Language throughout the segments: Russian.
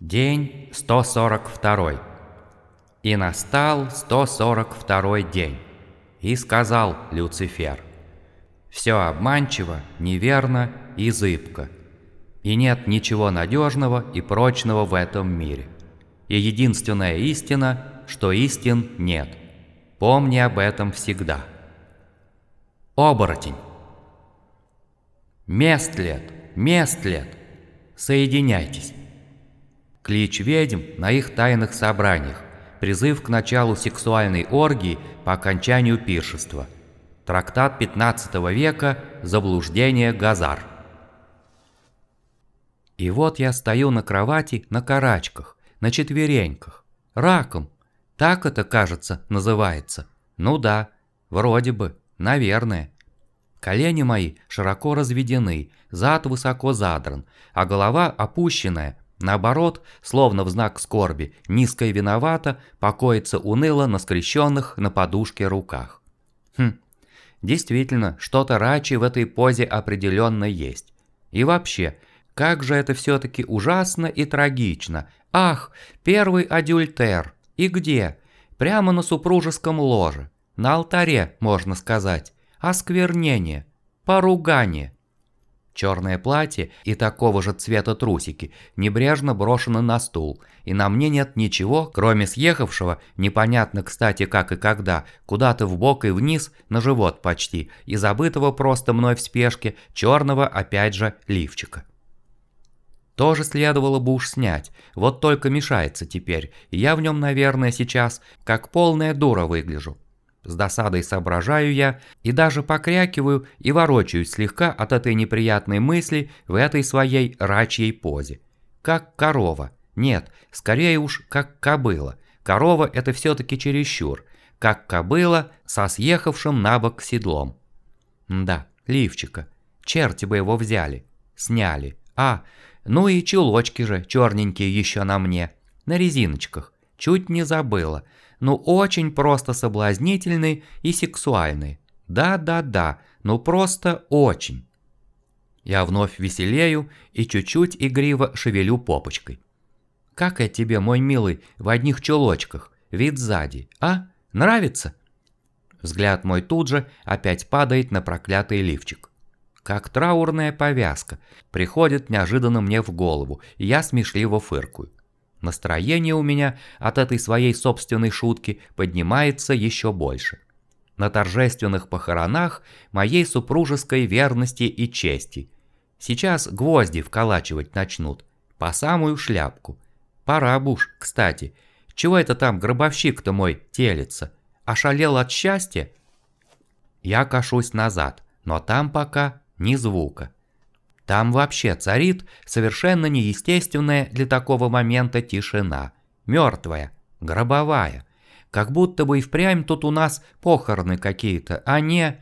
День 142. И настал 142 день. И сказал Люцифер, «Все обманчиво, неверно и зыбко, и нет ничего надежного и прочного в этом мире. И единственная истина, что истин нет. Помни об этом всегда». Оборотень. Местлет, местлет, соединяйтесь. Клич ведьм на их тайных собраниях. Призыв к началу сексуальной оргии по окончанию пиршества. Трактат 15 века «Заблуждение Газар». И вот я стою на кровати на карачках, на четвереньках. Раком. Так это, кажется, называется. Ну да, вроде бы, наверное. Колени мои широко разведены, зад высоко задран, а голова опущенная, Наоборот, словно в знак скорби, низко и виновато, покоится уныло на скрещенных на подушке руках. Хм, действительно, что-то рачи в этой позе определенно есть. И вообще, как же это все-таки ужасно и трагично. Ах, первый адюльтер. И где? Прямо на супружеском ложе. На алтаре, можно сказать. Осквернение. Поругание. Черное платье и такого же цвета трусики небрежно брошены на стул, и на мне нет ничего, кроме съехавшего, непонятно кстати как и когда, куда-то в бок и вниз, на живот почти, и забытого просто мной в спешке, черного опять же лифчика. Тоже следовало бы уж снять, вот только мешается теперь, и я в нем, наверное, сейчас как полная дура выгляжу. С досадой соображаю я и даже покрякиваю и ворочаюсь слегка от этой неприятной мысли в этой своей рачьей позе. Как корова. Нет, скорее уж как кобыла. Корова это все-таки чересчур. Как кобыла со съехавшим на бок седлом. Да, лифчика. Черти бы его взяли. Сняли. А, ну и чулочки же черненькие еще на мне. На резиночках. Чуть не забыла ну очень просто соблазнительный и сексуальный. Да-да-да, ну просто очень. Я вновь веселею и чуть-чуть игриво шевелю попочкой. Как я тебе, мой милый, в одних чулочках, вид сзади, а? Нравится? Взгляд мой тут же опять падает на проклятый лифчик. Как траурная повязка, приходит неожиданно мне в голову, и я смешливо фыркую. Настроение у меня от этой своей собственной шутки поднимается еще больше. На торжественных похоронах моей супружеской верности и чести. Сейчас гвозди вколачивать начнут, по самую шляпку. Пора буш, кстати. Чего это там гробовщик-то мой телится? Ошалел от счастья? Я кашусь назад, но там пока ни звука. Там вообще царит совершенно неестественная для такого момента тишина. Мертвая, гробовая. Как будто бы и впрямь тут у нас похороны какие-то, а не...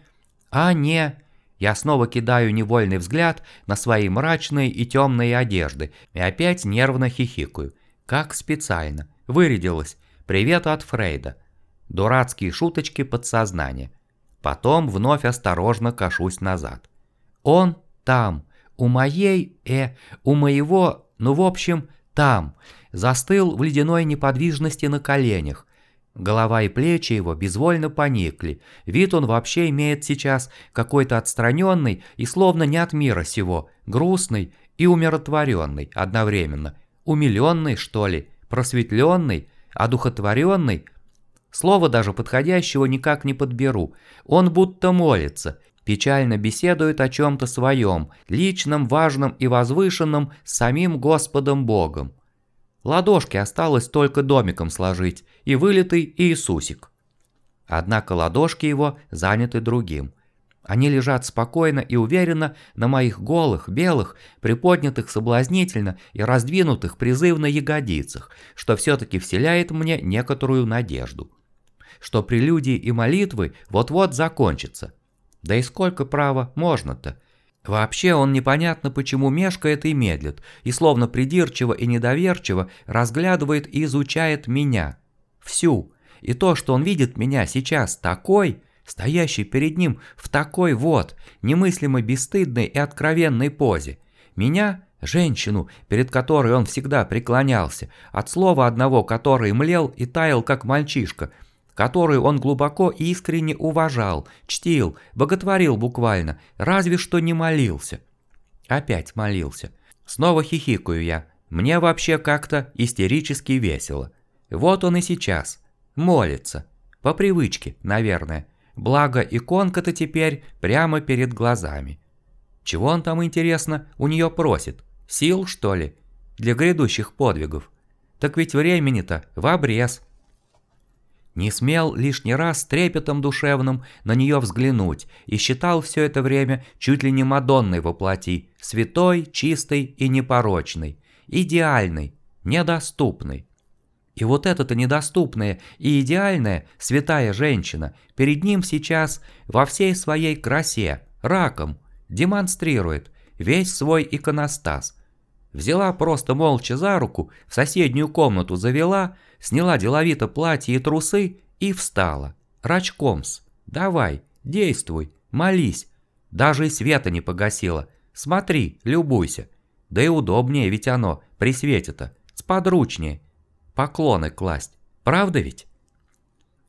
А не... Я снова кидаю невольный взгляд на свои мрачные и темные одежды и опять нервно хихикаю. Как специально. Вырядилась. Привет от Фрейда. Дурацкие шуточки подсознания. Потом вновь осторожно кашусь назад. Он там, у моей, э, у моего, ну в общем, там, застыл в ледяной неподвижности на коленях. Голова и плечи его безвольно поникли, вид он вообще имеет сейчас какой-то отстраненный и словно не от мира сего, грустный и умиротворенный одновременно, умиленный что ли, просветленный, одухотворенный, Слово даже подходящего никак не подберу. Он будто молится, печально беседует о чем-то своем, личном, важном и возвышенном с самим Господом Богом. Ладошки осталось только домиком сложить, и вылитый Иисусик. Однако ладошки его заняты другим. Они лежат спокойно и уверенно на моих голых, белых, приподнятых соблазнительно и раздвинутых призывно ягодицах, что все-таки вселяет мне некоторую надежду. Что прелюдии и молитвы вот-вот закончатся – да и сколько права можно-то? Вообще он непонятно почему мешкает и медлит, и словно придирчиво и недоверчиво разглядывает и изучает меня. Всю. И то, что он видит меня сейчас такой, стоящий перед ним в такой вот, немыслимо бесстыдной и откровенной позе. Меня Женщину, перед которой он всегда преклонялся, от слова одного, который млел и таял, как мальчишка, которую он глубоко и искренне уважал, чтил, боготворил буквально, разве что не молился. Опять молился. Снова хихикаю я. Мне вообще как-то истерически весело. Вот он и сейчас. Молится. По привычке, наверное. Благо иконка-то теперь прямо перед глазами. Чего он там, интересно, у нее просит? Сил, что ли? Для грядущих подвигов. Так ведь времени-то в обрез. Не смел лишний раз трепетом душевным на нее взглянуть и считал все это время чуть ли не Мадонной воплоти, святой, чистой и непорочной, идеальной, недоступной. И вот эта-то недоступная и идеальная святая женщина перед ним сейчас во всей своей красе, раком, демонстрирует весь свой иконостас. Взяла просто молча за руку, в соседнюю комнату завела, сняла деловито платье и трусы и встала. Рачкомс, давай, действуй, молись. Даже и света не погасила. Смотри, любуйся. Да и удобнее ведь оно, при свете-то, сподручнее. Поклоны класть, правда ведь?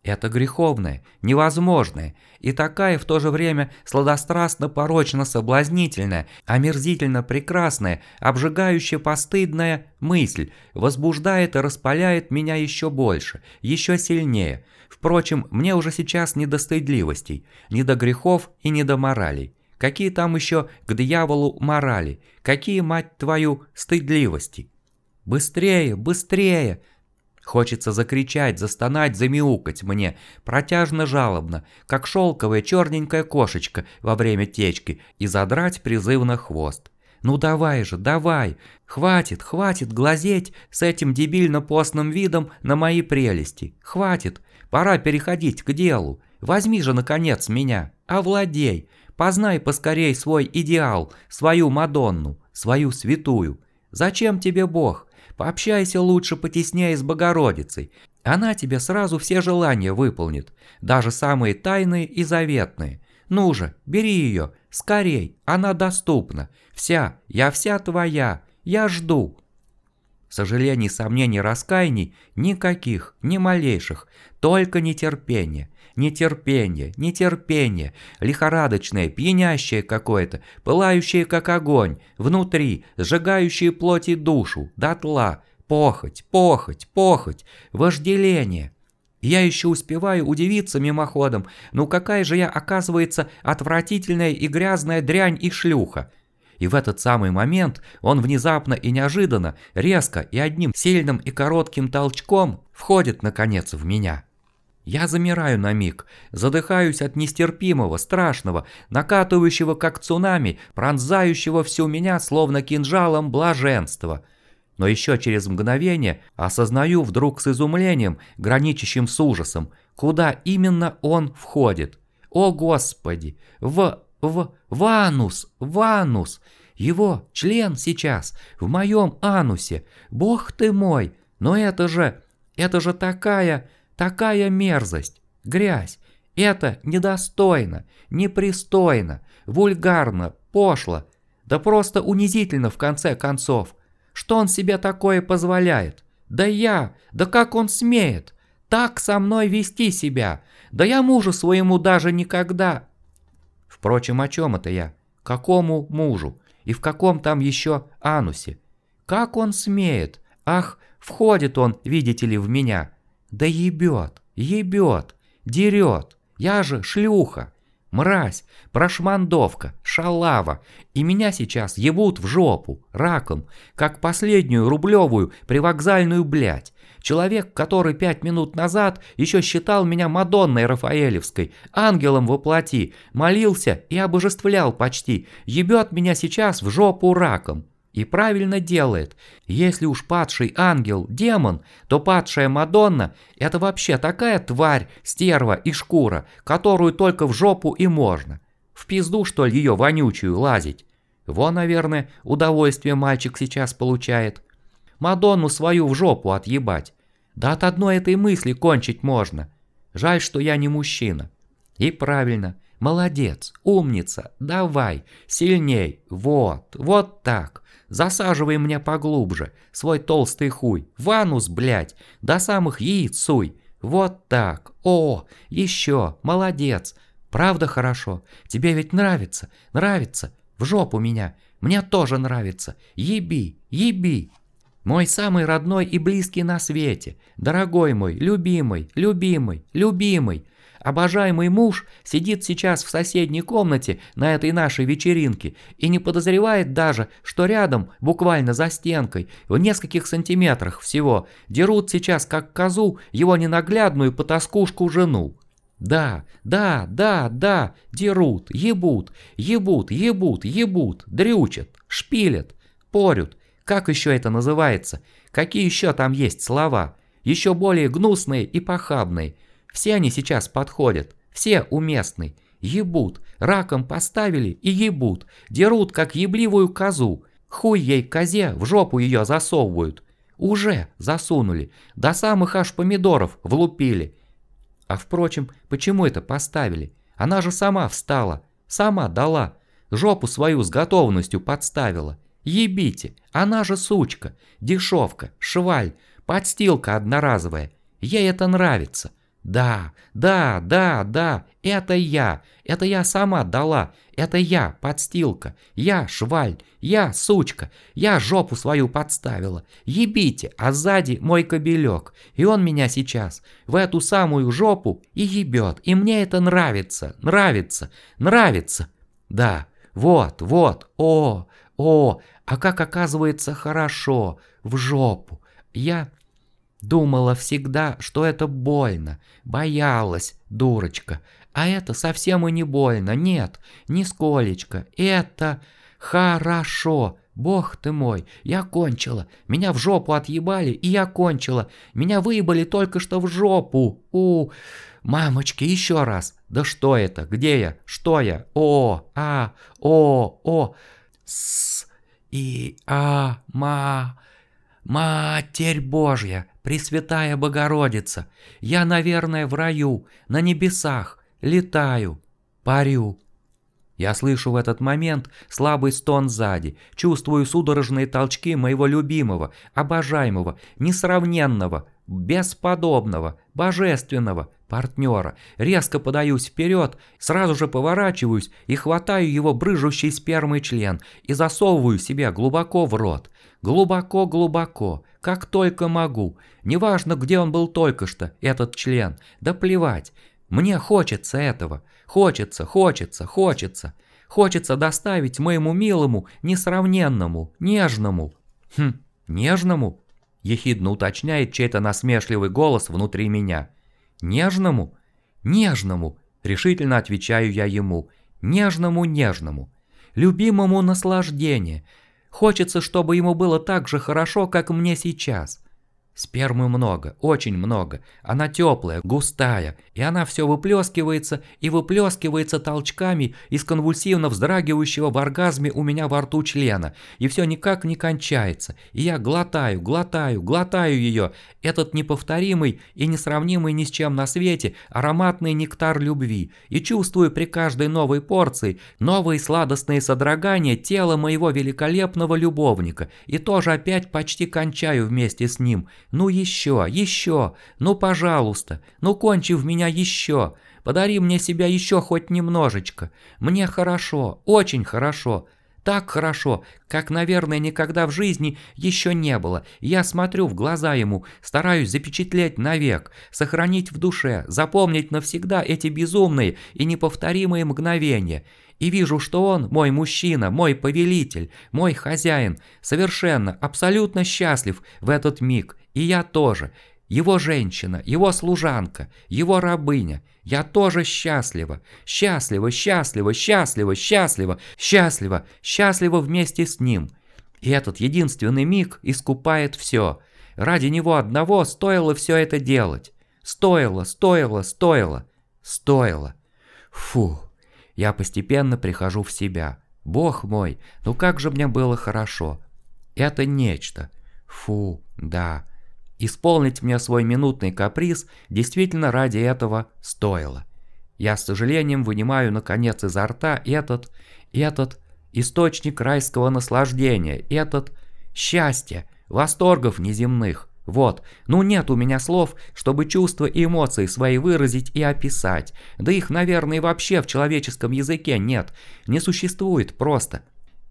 Это греховное, невозможное и такая в то же время сладострастно-порочно соблазнительная, омерзительно прекрасная, обжигающая постыдная мысль возбуждает и распаляет меня еще больше, еще сильнее. Впрочем, мне уже сейчас не до стыдливостей, не до грехов и не до моралей. Какие там еще к дьяволу морали? Какие, мать твою, стыдливости? Быстрее, быстрее! Хочется закричать, застонать, замяукать мне, протяжно-жалобно, как шелковая черненькая кошечка во время течки, и задрать призывно хвост. Ну давай же, давай! Хватит, хватит глазеть с этим дебильно-постным видом на мои прелести. Хватит, пора переходить к делу. Возьми же, наконец, меня, овладей. Познай поскорей свой идеал, свою Мадонну, свою святую. Зачем тебе Бог? Пообщайся лучше потеснее с Богородицей. Она тебе сразу все желания выполнит, даже самые тайные и заветные. Ну же, бери ее, скорей, она доступна. Вся, я вся твоя, я жду. Сожалений, сомнений, раскаяний никаких, ни малейших, только нетерпение. Нетерпение, нетерпение, лихорадочное, пьянящее какое-то, пылающее как огонь, внутри, сжигающее плоть и душу, дотла, похоть, похоть, похоть, вожделение. Я еще успеваю удивиться мимоходом, ну какая же я, оказывается, отвратительная и грязная дрянь и шлюха. И в этот самый момент он внезапно и неожиданно, резко и одним сильным и коротким толчком входит наконец в меня. Я замираю на миг, задыхаюсь от нестерпимого, страшного, накатывающего как цунами, пронзающего всю меня словно кинжалом блаженства. Но еще через мгновение осознаю вдруг с изумлением, граничащим с ужасом, куда именно он входит. О господи! В... в... в анус! В анус! Его член сейчас в моем анусе! Бог ты мой! Но это же... это же такая... Такая мерзость, грязь. Это недостойно, непристойно, вульгарно, пошло, да просто унизительно в конце концов. Что он себе такое позволяет? Да я, да как он смеет? Так со мной вести себя? Да я мужу своему даже никогда... Впрочем, о чем это я? Какому мужу? И в каком там еще анусе? Как он смеет? Ах, входит он, видите ли, в меня. Да ебет, ебет, дерет. Я же шлюха, мразь, прошмандовка, шалава. И меня сейчас ебут в жопу, раком, как последнюю рублевую привокзальную блядь. Человек, который пять минут назад еще считал меня Мадонной Рафаэлевской, ангелом во плоти, молился и обожествлял почти, ебет меня сейчас в жопу раком. И правильно делает. Если уж падший ангел – демон, то падшая Мадонна – это вообще такая тварь, стерва и шкура, которую только в жопу и можно. В пизду, что ли, ее вонючую лазить? Во, наверное, удовольствие мальчик сейчас получает. Мадонну свою в жопу отъебать. Да от одной этой мысли кончить можно. Жаль, что я не мужчина. И правильно. Молодец, умница, давай, сильней, вот, вот так. Засаживай мне поглубже, свой толстый хуй, в анус, блядь, до самых яиц суй. Вот так, о, еще, молодец, правда хорошо, тебе ведь нравится, нравится, в жопу меня, мне тоже нравится, еби, еби. Мой самый родной и близкий на свете, дорогой мой, любимый, любимый, любимый. Обожаемый муж сидит сейчас в соседней комнате на этой нашей вечеринке и не подозревает даже, что рядом, буквально за стенкой, в нескольких сантиметрах всего, дерут сейчас как козу его ненаглядную потаскушку жену. Да, да, да, да, дерут, ебут, ебут, ебут, ебут, дрючат, шпилят, порют, как еще это называется? Какие еще там есть слова? Еще более гнусные и похабные. Все они сейчас подходят. Все уместны. Ебут. Раком поставили и ебут. Дерут, как ебливую козу. Хуй ей козе, в жопу ее засовывают. Уже засунули. До самых аж помидоров влупили. А впрочем, почему это поставили? Она же сама встала. Сама дала. Жопу свою с готовностью подставила. Ебите, она же сучка, дешевка, шваль, подстилка одноразовая. Ей это нравится. Да, да, да, да, это я, это я сама дала, это я, подстилка, я, шваль, я, сучка, я жопу свою подставила. Ебите, а сзади мой кобелек, и он меня сейчас в эту самую жопу и ебет, и мне это нравится, нравится, нравится. Да, вот, вот, о, о, а как оказывается хорошо, в жопу. Я думала всегда, что это больно, боялась, дурочка. А это совсем и не больно, нет, нисколечко. Это хорошо. Бог ты мой, я кончила. Меня в жопу отъебали, и я кончила. Меня выебали только что в жопу. У, мамочки, еще раз. Да что это? Где я? Что я? О, а, о, о. С и а ма Матерь Божья, Пресвятая Богородица, я, наверное, в раю, на небесах, летаю, парю. Я слышу в этот момент слабый стон сзади, чувствую судорожные толчки моего любимого, обожаемого, несравненного, бесподобного, божественного партнера. Резко подаюсь вперед, сразу же поворачиваюсь и хватаю его брыжущий спермой член и засовываю себе глубоко в рот. Глубоко-глубоко, как только могу. Неважно, где он был только что, этот член. Да плевать. Мне хочется этого. Хочется, хочется, хочется. Хочется доставить моему милому, несравненному, нежному. Хм, нежному? Ехидно уточняет чей-то насмешливый голос внутри меня. Нежному? Нежному, решительно отвечаю я ему. Нежному-нежному. Любимому наслаждение. Хочется, чтобы ему было так же хорошо, как мне сейчас. Спермы много, очень много. Она теплая, густая, и она все выплескивается и выплескивается толчками из конвульсивно вздрагивающего в оргазме у меня во рту члена, и все никак не кончается. И я глотаю, глотаю, глотаю ее, этот неповторимый и несравнимый ни с чем на свете ароматный нектар любви, и чувствую при каждой новой порции новые сладостные содрогания тела моего великолепного любовника, и тоже опять почти кончаю вместе с ним – ну еще, еще, ну пожалуйста, ну кончи в меня еще, подари мне себя еще хоть немножечко. Мне хорошо, очень хорошо, так хорошо, как, наверное, никогда в жизни еще не было. Я смотрю в глаза ему, стараюсь запечатлеть навек, сохранить в душе, запомнить навсегда эти безумные и неповторимые мгновения. И вижу, что он, мой мужчина, мой повелитель, мой хозяин, совершенно, абсолютно счастлив в этот миг и я тоже. Его женщина, его служанка, его рабыня. Я тоже счастлива. Счастлива, счастлива, счастлива, счастлива, счастлива, счастлива вместе с ним. И этот единственный миг искупает все. Ради него одного стоило все это делать. Стоило, стоило, стоило, стоило. Фу. Я постепенно прихожу в себя. Бог мой, ну как же мне было хорошо. Это нечто. Фу, да. Исполнить мне свой минутный каприз действительно ради этого стоило. Я с сожалением вынимаю наконец изо рта этот, этот, источник райского наслаждения, этот счастье, восторгов неземных. Вот, ну нет у меня слов, чтобы чувства и эмоции свои выразить и описать. Да их, наверное, вообще в человеческом языке нет, не существует просто.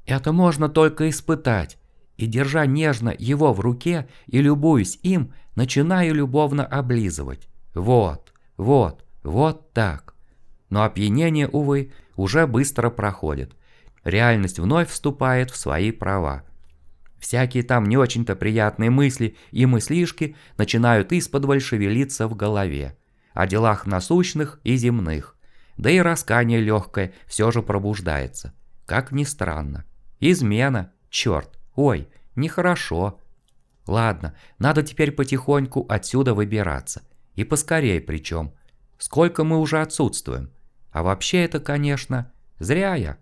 Это можно только испытать. И держа нежно его в руке и любуясь им, начинаю любовно облизывать. Вот, вот, вот так. Но опьянение, увы, уже быстро проходит. Реальность вновь вступает в свои права. Всякие там не очень-то приятные мысли и мыслишки начинают из-под шевелиться в голове. О делах насущных и земных. Да и раскание легкое все же пробуждается. Как ни странно. Измена, черт, ой, нехорошо. Ладно, надо теперь потихоньку отсюда выбираться. И поскорее причем. Сколько мы уже отсутствуем. А вообще это, конечно, зря я.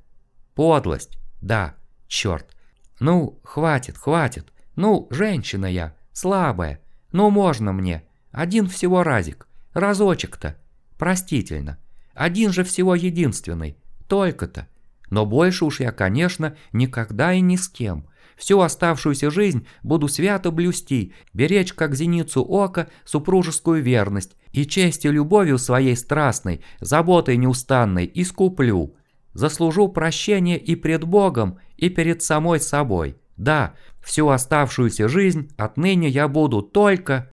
Подлость, да, черт. Ну, хватит, хватит. Ну, женщина я, слабая. Ну, можно мне. Один всего разик. Разочек-то. Простительно. Один же всего единственный. Только-то. Но больше уж я, конечно, никогда и ни с кем. Всю оставшуюся жизнь буду свято блюсти, беречь как зеницу ока супружескую верность и честью любовью своей страстной, заботой неустанной искуплю. Заслужу прощение и пред Богом, и перед самой собой. Да, всю оставшуюся жизнь отныне я буду только...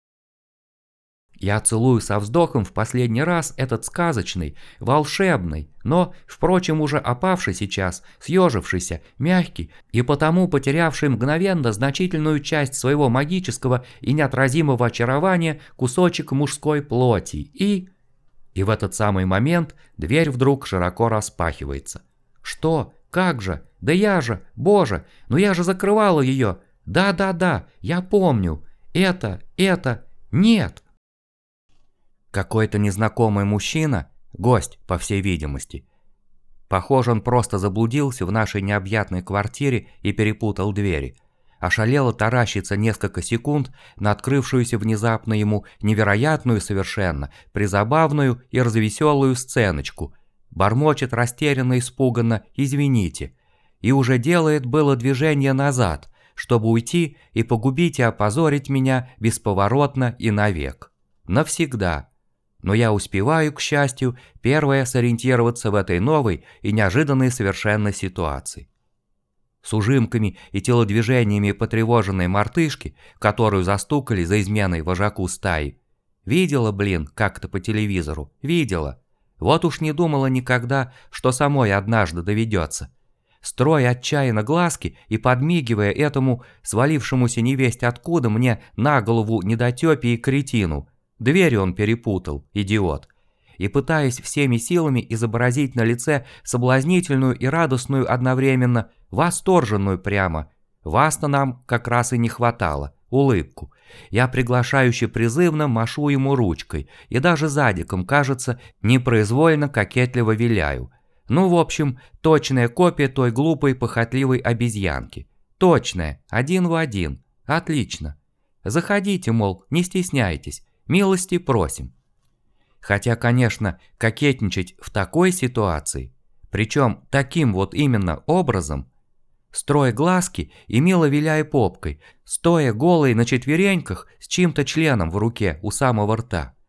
Я целую со вздохом в последний раз этот сказочный, волшебный, но, впрочем, уже опавший сейчас, съежившийся, мягкий и потому потерявший мгновенно значительную часть своего магического и неотразимого очарования кусочек мужской плоти и... И в этот самый момент дверь вдруг широко распахивается. Что? Как же? Да я же, боже, ну я же закрывала ее. Да-да-да, я помню. Это, это, нет. Какой-то незнакомый мужчина, гость, по всей видимости. Похоже, он просто заблудился в нашей необъятной квартире и перепутал двери. Ошалело таращится несколько секунд на открывшуюся внезапно ему невероятную совершенно, призабавную и развеселую сценочку. Бормочет растерянно испуганно «извините», и уже делает было движение назад, чтобы уйти и погубить и опозорить меня бесповоротно и навек. Навсегда. Но я успеваю, к счастью, первое сориентироваться в этой новой и неожиданной совершенно ситуации. С ужимками и телодвижениями потревоженной мартышки, которую застукали за изменой вожаку стаи. Видела, блин, как-то по телевизору, видела. Вот уж не думала никогда, что самой однажды доведется строя отчаянно глазки и подмигивая этому свалившемуся невесть откуда мне на голову недотёпе и кретину. Двери он перепутал, идиот. И пытаясь всеми силами изобразить на лице соблазнительную и радостную одновременно, восторженную прямо. Вас-то нам как раз и не хватало, улыбку. Я приглашающе призывно машу ему ручкой и даже задиком, кажется, непроизвольно кокетливо виляю – ну, в общем, точная копия той глупой похотливой обезьянки. Точная, один в один. Отлично. Заходите, мол, не стесняйтесь, милости просим. Хотя, конечно, кокетничать в такой ситуации, причем таким вот именно образом, строя глазки и мило виляя попкой, стоя голой на четвереньках с чьим-то членом в руке у самого рта –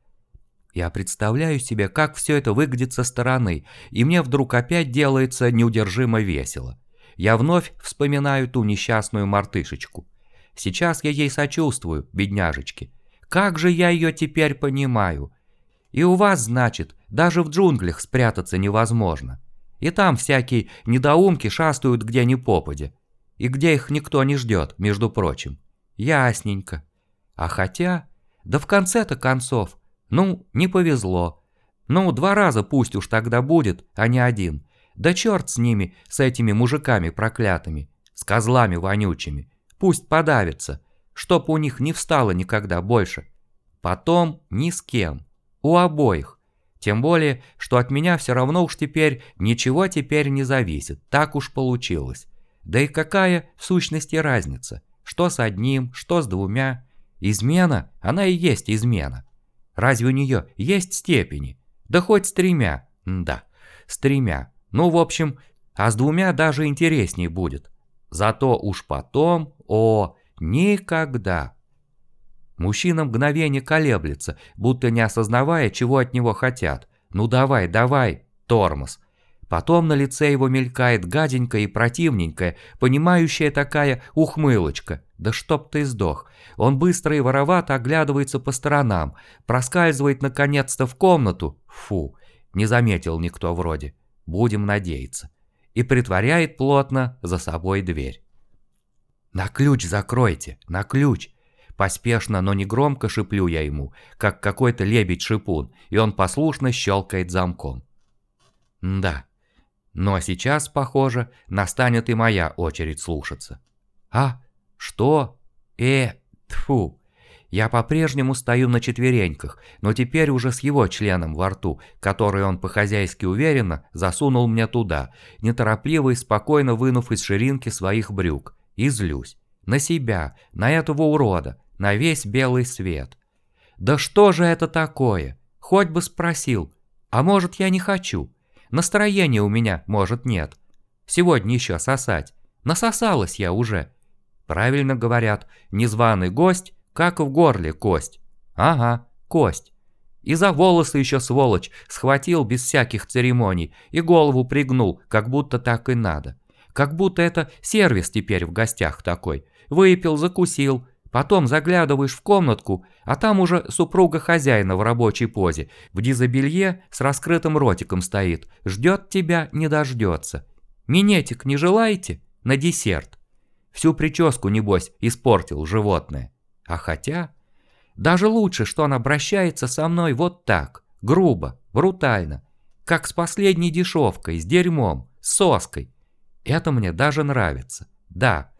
я представляю себе, как все это выглядит со стороны, и мне вдруг опять делается неудержимо весело. Я вновь вспоминаю ту несчастную мартышечку. Сейчас я ей сочувствую, бедняжечки. Как же я ее теперь понимаю? И у вас, значит, даже в джунглях спрятаться невозможно. И там всякие недоумки шастают где ни попадя. И где их никто не ждет, между прочим. Ясненько. А хотя... Да в конце-то концов, ну, не повезло. Ну, два раза пусть уж тогда будет, а не один. Да черт с ними, с этими мужиками проклятыми, с козлами вонючими. Пусть подавятся, чтоб у них не встало никогда больше. Потом ни с кем. У обоих. Тем более, что от меня все равно уж теперь ничего теперь не зависит. Так уж получилось. Да и какая в сущности разница? Что с одним, что с двумя? Измена, она и есть измена. Разве у нее есть степени? Да хоть с тремя. да, с тремя. Ну, в общем, а с двумя даже интересней будет. Зато уж потом, о, никогда. Мужчина мгновение колеблется, будто не осознавая, чего от него хотят. Ну давай, давай, тормоз. Потом на лице его мелькает гаденькая и противненькая, понимающая такая ухмылочка. Да чтоб ты сдох. Он быстро и воровато оглядывается по сторонам, проскальзывает наконец-то в комнату. Фу, не заметил никто вроде. Будем надеяться. И притворяет плотно за собой дверь. «На ключ закройте, на ключ!» Поспешно, но не громко шиплю я ему, как какой-то лебедь-шипун, и он послушно щелкает замком. Да, но сейчас, похоже, настанет и моя очередь слушаться. А? Что? Э, тфу. Я по-прежнему стою на четвереньках, но теперь уже с его членом во рту, который он по-хозяйски уверенно засунул мне туда, неторопливо и спокойно вынув из ширинки своих брюк. И злюсь. На себя, на этого урода, на весь белый свет. Да что же это такое? Хоть бы спросил. А может я не хочу? Настроения у меня, может, нет. Сегодня еще сосать. Насосалась я уже. Правильно говорят, незваный гость, как в горле кость. Ага, кость. И за волосы еще сволочь схватил без всяких церемоний и голову пригнул, как будто так и надо. Как будто это сервис теперь в гостях такой. Выпил, закусил, Потом заглядываешь в комнатку, а там уже супруга хозяина в рабочей позе, в дизобелье с раскрытым ротиком стоит, ждет тебя, не дождется. Минетик не желаете? На десерт. Всю прическу, небось, испортил животное. А хотя... Даже лучше, что он обращается со мной вот так, грубо, брутально, как с последней дешевкой, с дерьмом, с соской. Это мне даже нравится. Да,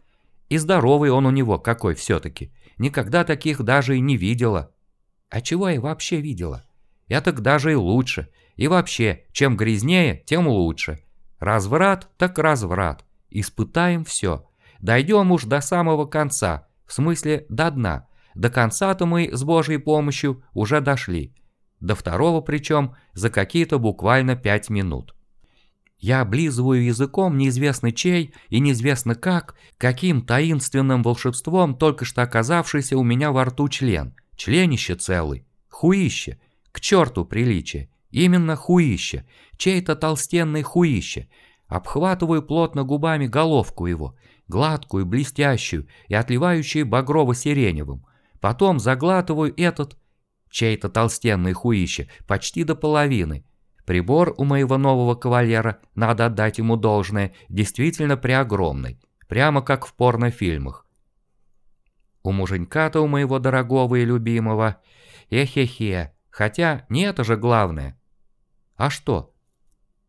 и здоровый он у него какой все-таки. Никогда таких даже и не видела. А чего я вообще видела? Я так даже и лучше. И вообще, чем грязнее, тем лучше. Разврат так разврат. Испытаем все. Дойдем уж до самого конца. В смысле, до дна. До конца-то мы с Божьей помощью уже дошли. До второго причем за какие-то буквально пять минут. Я облизываю языком неизвестно чей и неизвестно как, каким таинственным волшебством только что оказавшийся у меня во рту член. Членище целый. Хуище. К черту приличие. Именно хуище. Чей-то толстенный хуище. Обхватываю плотно губами головку его, гладкую, блестящую и отливающую багрово-сиреневым. Потом заглатываю этот, чей-то толстенный хуище, почти до половины – Прибор у моего нового кавалера, надо отдать ему должное, действительно преогромный, прямо как в порнофильмах. У муженька-то у моего дорогого и любимого, эхе-хе, хотя не это же главное. А что?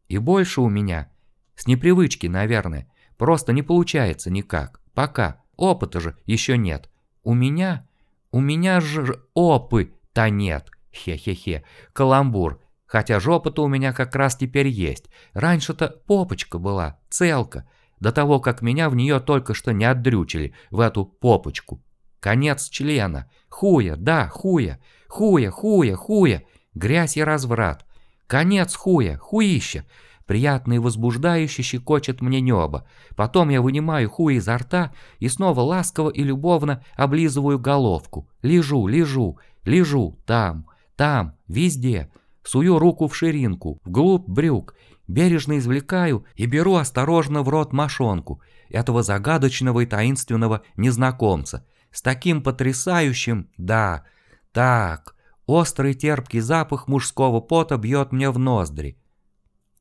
И больше у меня, с непривычки, наверное, просто не получается никак, пока, опыта же еще нет. У меня, у меня же опы-то нет, хе-хе-хе, каламбур, Хотя жопа-то у меня как раз теперь есть. Раньше-то попочка была, целка. До того, как меня в нее только что не отдрючили, в эту попочку. Конец члена. Хуя, да, хуя. Хуя, хуя, хуя. Грязь и разврат. Конец хуя, хуища. Приятно и возбуждающе щекочет мне небо. Потом я вынимаю хуй изо рта и снова ласково и любовно облизываю головку. Лежу, лежу, лежу, там, там, везде. Сую руку в ширинку, вглубь брюк, бережно извлекаю и беру осторожно в рот мошонку этого загадочного и таинственного незнакомца. С таким потрясающим, да, так, острый терпкий запах мужского пота бьет мне в ноздри.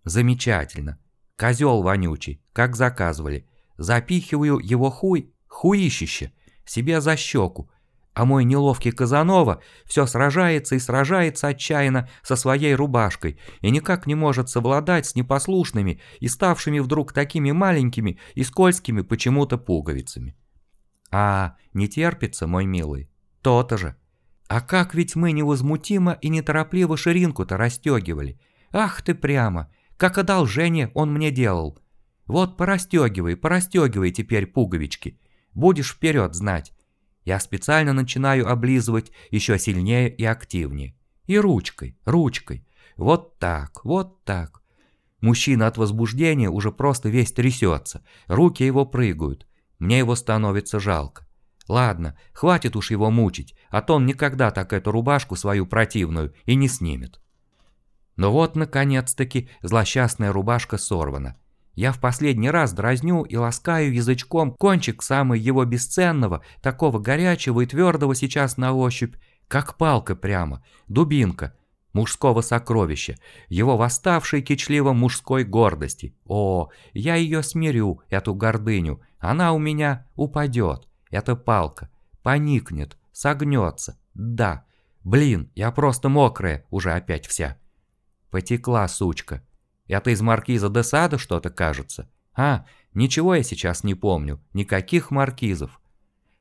Замечательно. Козел вонючий, как заказывали. Запихиваю его хуй, хуищище, себе за щеку, а мой неловкий Казанова все сражается и сражается отчаянно со своей рубашкой и никак не может совладать с непослушными и ставшими вдруг такими маленькими и скользкими почему-то пуговицами. А, не терпится, мой милый? То-то же. А как ведь мы невозмутимо и неторопливо ширинку-то расстегивали. Ах ты прямо, как одолжение он мне делал. Вот порастегивай, порастегивай теперь пуговички. Будешь вперед знать. Я специально начинаю облизывать еще сильнее и активнее. И ручкой, ручкой. Вот так, вот так. Мужчина от возбуждения уже просто весь трясется, руки его прыгают. Мне его становится жалко. Ладно, хватит уж его мучить, а то он никогда так эту рубашку свою противную и не снимет. Но вот, наконец-таки, злосчастная рубашка сорвана. Я в последний раз дразню и ласкаю язычком кончик самого его бесценного, такого горячего и твердого сейчас на ощупь, как палка прямо, дубинка, мужского сокровища, его восставшей кичливо мужской гордости. О, я ее смирю, эту гордыню, она у меня упадет, эта палка, поникнет, согнется, да. Блин, я просто мокрая уже опять вся. Потекла, сучка. Это из маркиза де Сада что-то кажется? А, ничего я сейчас не помню, никаких маркизов.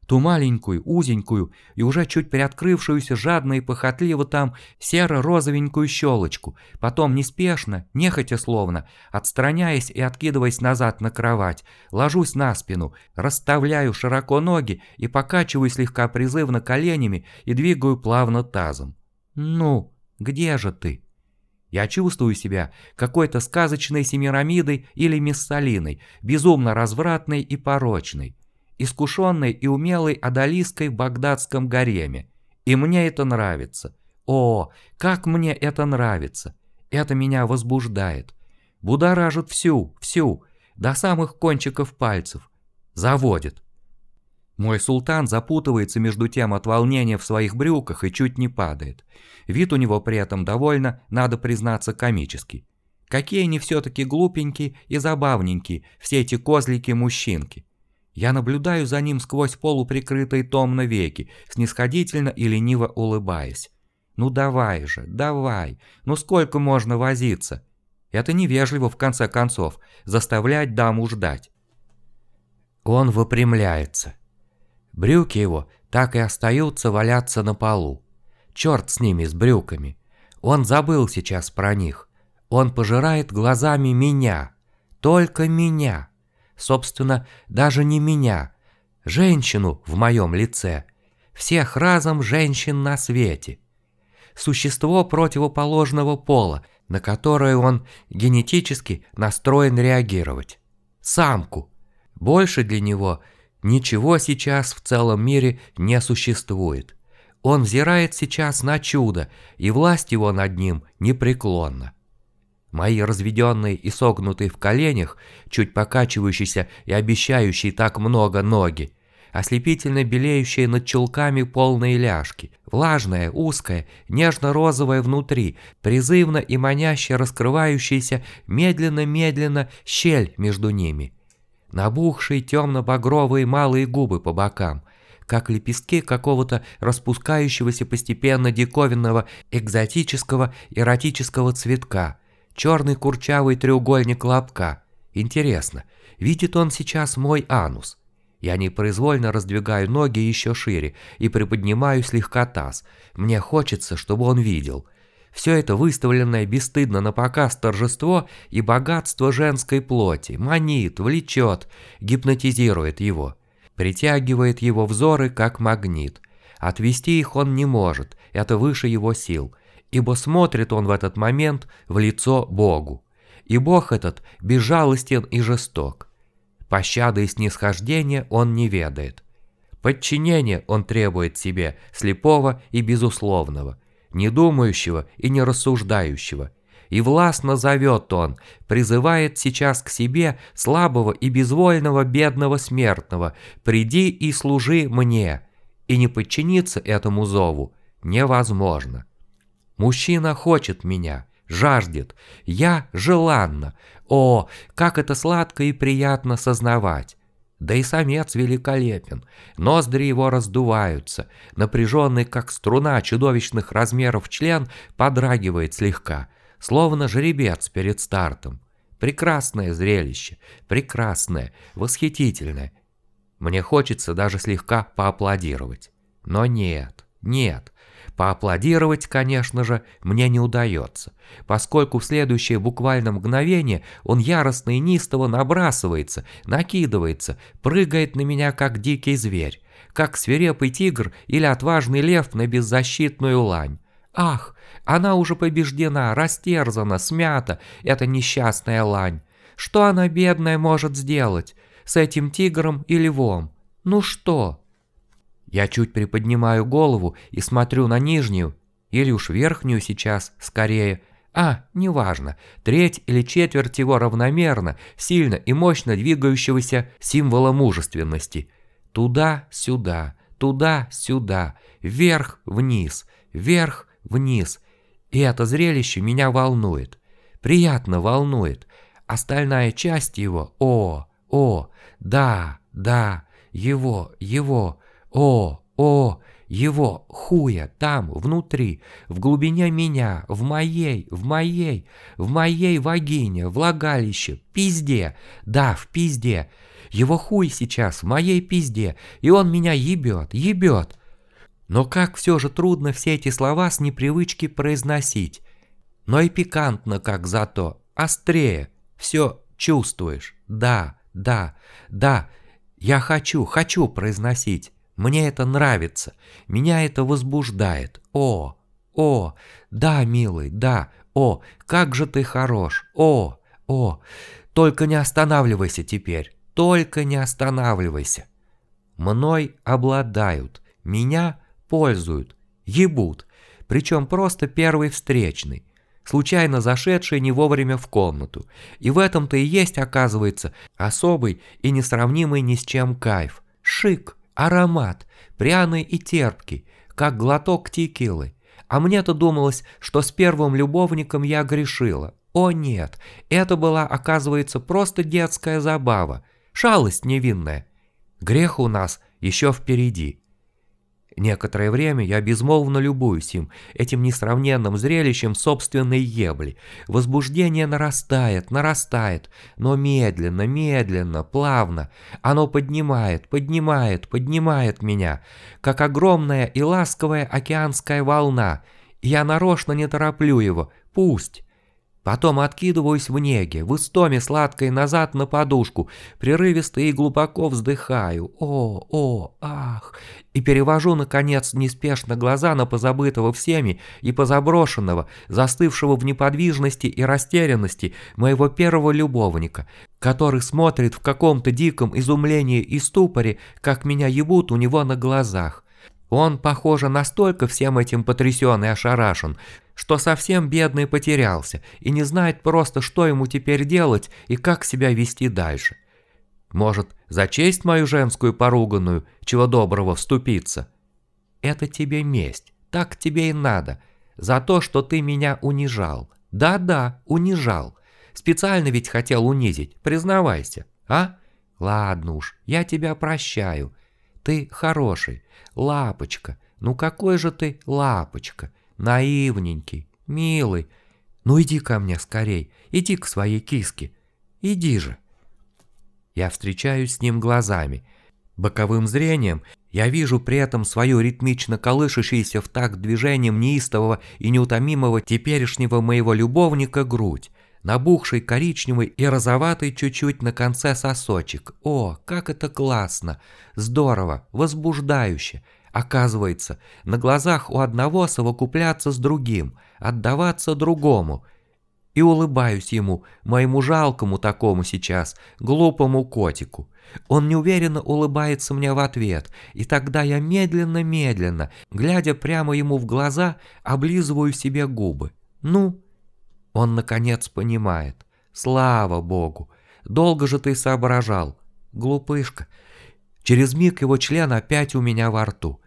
Ту маленькую, узенькую и уже чуть приоткрывшуюся жадно и похотливо там серо-розовенькую щелочку, потом неспешно, нехотя словно, отстраняясь и откидываясь назад на кровать, ложусь на спину, расставляю широко ноги и покачиваю слегка призывно коленями и двигаю плавно тазом. «Ну, где же ты?» Я чувствую себя какой-то сказочной Семирамидой или Миссалиной, безумно развратной и порочной, искушенной и умелой одолиской в багдадском гареме. И мне это нравится. О, как мне это нравится! Это меня возбуждает. Будоражит всю, всю, до самых кончиков пальцев. Заводит. Мой султан запутывается между тем от волнения в своих брюках и чуть не падает. Вид у него при этом довольно, надо признаться, комический. Какие они все-таки глупенькие и забавненькие, все эти козлики-мужчинки. Я наблюдаю за ним сквозь полуприкрытые томно веки, снисходительно и лениво улыбаясь. Ну давай же, давай, ну сколько можно возиться? Это невежливо в конце концов, заставлять даму ждать. Он выпрямляется. Брюки его так и остаются валяться на полу. Черт с ними, с брюками. Он забыл сейчас про них. Он пожирает глазами меня. Только меня. Собственно, даже не меня. Женщину в моем лице. Всех разом женщин на свете. Существо противоположного пола, на которое он генетически настроен реагировать. Самку. Больше для него – Ничего сейчас в целом мире не существует. Он взирает сейчас на чудо, и власть его над ним непреклонна. Мои разведенные и согнутые в коленях, чуть покачивающиеся и обещающие так много ноги, ослепительно белеющие над чулками полные ляжки, влажная, узкая, нежно-розовая внутри, призывно и маняще раскрывающаяся медленно-медленно щель между ними – набухшие темно-багровые малые губы по бокам, как лепестки какого-то распускающегося постепенно диковинного экзотического эротического цветка, черный курчавый треугольник лобка. Интересно, видит он сейчас мой анус? Я непроизвольно раздвигаю ноги еще шире и приподнимаю слегка таз. Мне хочется, чтобы он видел – все это выставленное бесстыдно на показ торжество и богатство женской плоти манит, влечет, гипнотизирует его, притягивает его взоры как магнит. Отвести их он не может, это выше его сил, ибо смотрит он в этот момент в лицо Богу. И Бог этот безжалостен и жесток. Пощады и снисхождения он не ведает. Подчинение он требует себе слепого и безусловного – не думающего и не рассуждающего. И властно зовет он, призывает сейчас к себе слабого и безвольного бедного смертного «Приди и служи мне». И не подчиниться этому зову невозможно. Мужчина хочет меня, жаждет, я желанна. О, как это сладко и приятно сознавать. Да и самец великолепен. Ноздри его раздуваются. Напряженный, как струна чудовищных размеров член, подрагивает слегка, словно жеребец перед стартом. Прекрасное зрелище, прекрасное, восхитительное. Мне хочется даже слегка поаплодировать. Но нет, нет, Поаплодировать, конечно же, мне не удается, поскольку в следующее буквально мгновение он яростно и неистово набрасывается, накидывается, прыгает на меня как дикий зверь, как свирепый тигр или отважный лев на беззащитную лань. Ах, она уже побеждена, растерзана, смята, эта несчастная лань. Что она, бедная, может сделать с этим тигром и львом? Ну что? Я чуть приподнимаю голову и смотрю на нижнюю, или уж верхнюю сейчас, скорее. А, неважно, треть или четверть его равномерно, сильно и мощно двигающегося символа мужественности. Туда-сюда, туда-сюда, вверх-вниз, вверх-вниз. И это зрелище меня волнует. Приятно волнует. Остальная часть его, о, о, да, да, его, его, о, о, его хуя там, внутри, в глубине меня, в моей, в моей, в моей вагине, влагалище, пизде, да, в пизде. Его хуй сейчас в моей пизде, и он меня ебет, ебет. Но как все же трудно все эти слова с непривычки произносить. Но и пикантно как зато, острее, все чувствуешь, да, да, да, я хочу, хочу произносить. Мне это нравится, меня это возбуждает. О, о, да, милый, да, о, как же ты хорош, о, о, только не останавливайся теперь, только не останавливайся. Мной обладают, меня пользуют, ебут, причем просто первый встречный, случайно зашедший не вовремя в комнату. И в этом-то и есть, оказывается, особый и несравнимый ни с чем кайф. Шик, аромат, пряный и терпкий, как глоток текилы. А мне-то думалось, что с первым любовником я грешила. О нет, это была, оказывается, просто детская забава, шалость невинная. Грех у нас еще впереди. Некоторое время я безмолвно любуюсь им, этим несравненным зрелищем собственной ебли. Возбуждение нарастает, нарастает, но медленно, медленно, плавно. Оно поднимает, поднимает, поднимает меня, как огромная и ласковая океанская волна. Я нарочно не тороплю его, пусть. Потом откидываюсь в неге, в истоме сладкой назад на подушку, прерывисто и глубоко вздыхаю. О, о, ах! И перевожу, наконец, неспешно глаза на позабытого всеми и позаброшенного, застывшего в неподвижности и растерянности моего первого любовника, который смотрит в каком-то диком изумлении и ступоре, как меня ебут у него на глазах. Он, похоже, настолько всем этим потрясен и ошарашен, что совсем бедный потерялся и не знает просто, что ему теперь делать и как себя вести дальше. Может, за честь мою женскую поруганную, чего доброго вступиться? Это тебе месть, так тебе и надо, за то, что ты меня унижал. Да-да, унижал. Специально ведь хотел унизить, признавайся, а? Ладно уж, я тебя прощаю. Ты хороший, лапочка, ну какой же ты лапочка, наивненький, милый. Ну иди ко мне скорей, иди к своей киске, иди же. Я встречаюсь с ним глазами. Боковым зрением я вижу при этом свою ритмично колышущуюся в такт движением неистового и неутомимого теперешнего моего любовника грудь, набухший коричневый и розоватый чуть-чуть на конце сосочек. О, как это классно! Здорово, возбуждающе! Оказывается, на глазах у одного совокупляться с другим, отдаваться другому. И улыбаюсь ему, моему жалкому такому сейчас, глупому котику. Он неуверенно улыбается мне в ответ, и тогда я медленно-медленно, глядя прямо ему в глаза, облизываю себе губы. Ну, он, наконец, понимает. Слава богу! Долго же ты соображал. Глупышка. Через миг его член опять у меня во рту.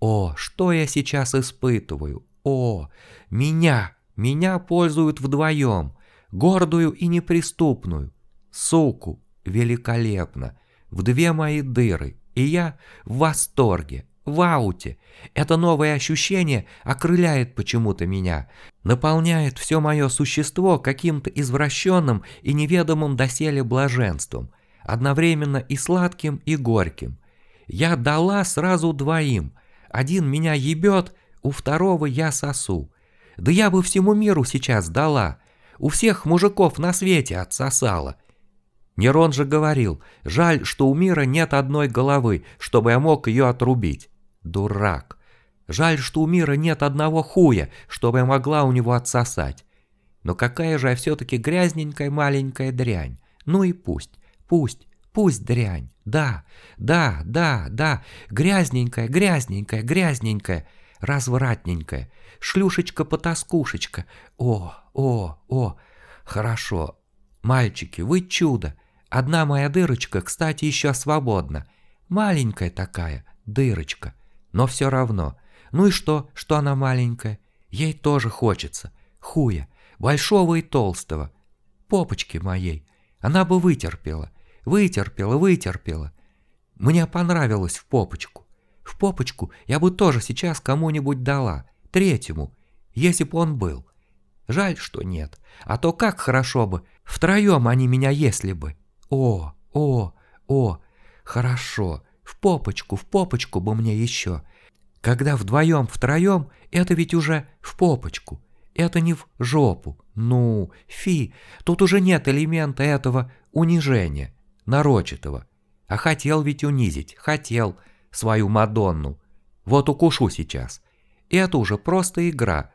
О, что я сейчас испытываю? О, меня, меня пользуют вдвоем. Гордую и неприступную. Суку, великолепно. В две мои дыры. И я в восторге в ауте. Это новое ощущение окрыляет почему-то меня, наполняет все мое существо каким-то извращенным и неведомым доселе блаженством, одновременно и сладким, и горьким. Я дала сразу двоим. Один меня ебет, у второго я сосу. Да я бы всему миру сейчас дала. У всех мужиков на свете отсосала. Нерон же говорил, жаль, что у мира нет одной головы, чтобы я мог ее отрубить. Дурак. Жаль, что у мира нет одного хуя, чтобы я могла у него отсосать. Но какая же я все-таки грязненькая маленькая дрянь. Ну и пусть, пусть, пусть дрянь. Да, да, да, да, грязненькая, грязненькая, грязненькая, развратненькая, шлюшечка-потаскушечка. О, о, о, хорошо. Мальчики, вы чудо. Одна моя дырочка, кстати, еще свободна. Маленькая такая дырочка, но все равно. Ну и что, что она маленькая? Ей тоже хочется. Хуя, большого и толстого. Попочки моей. Она бы вытерпела. Вытерпела, вытерпела. Мне понравилось в попочку. В попочку я бы тоже сейчас кому-нибудь дала. Третьему, если бы он был. Жаль, что нет. А то как хорошо бы. Втроем они меня если бы. О, о, о, хорошо. В попочку, в попочку бы мне еще. Когда вдвоем, втроем, это ведь уже в попочку. Это не в жопу. Ну, фи, тут уже нет элемента этого унижения, нарочитого. А хотел ведь унизить, хотел свою Мадонну. Вот укушу сейчас. Это уже просто игра.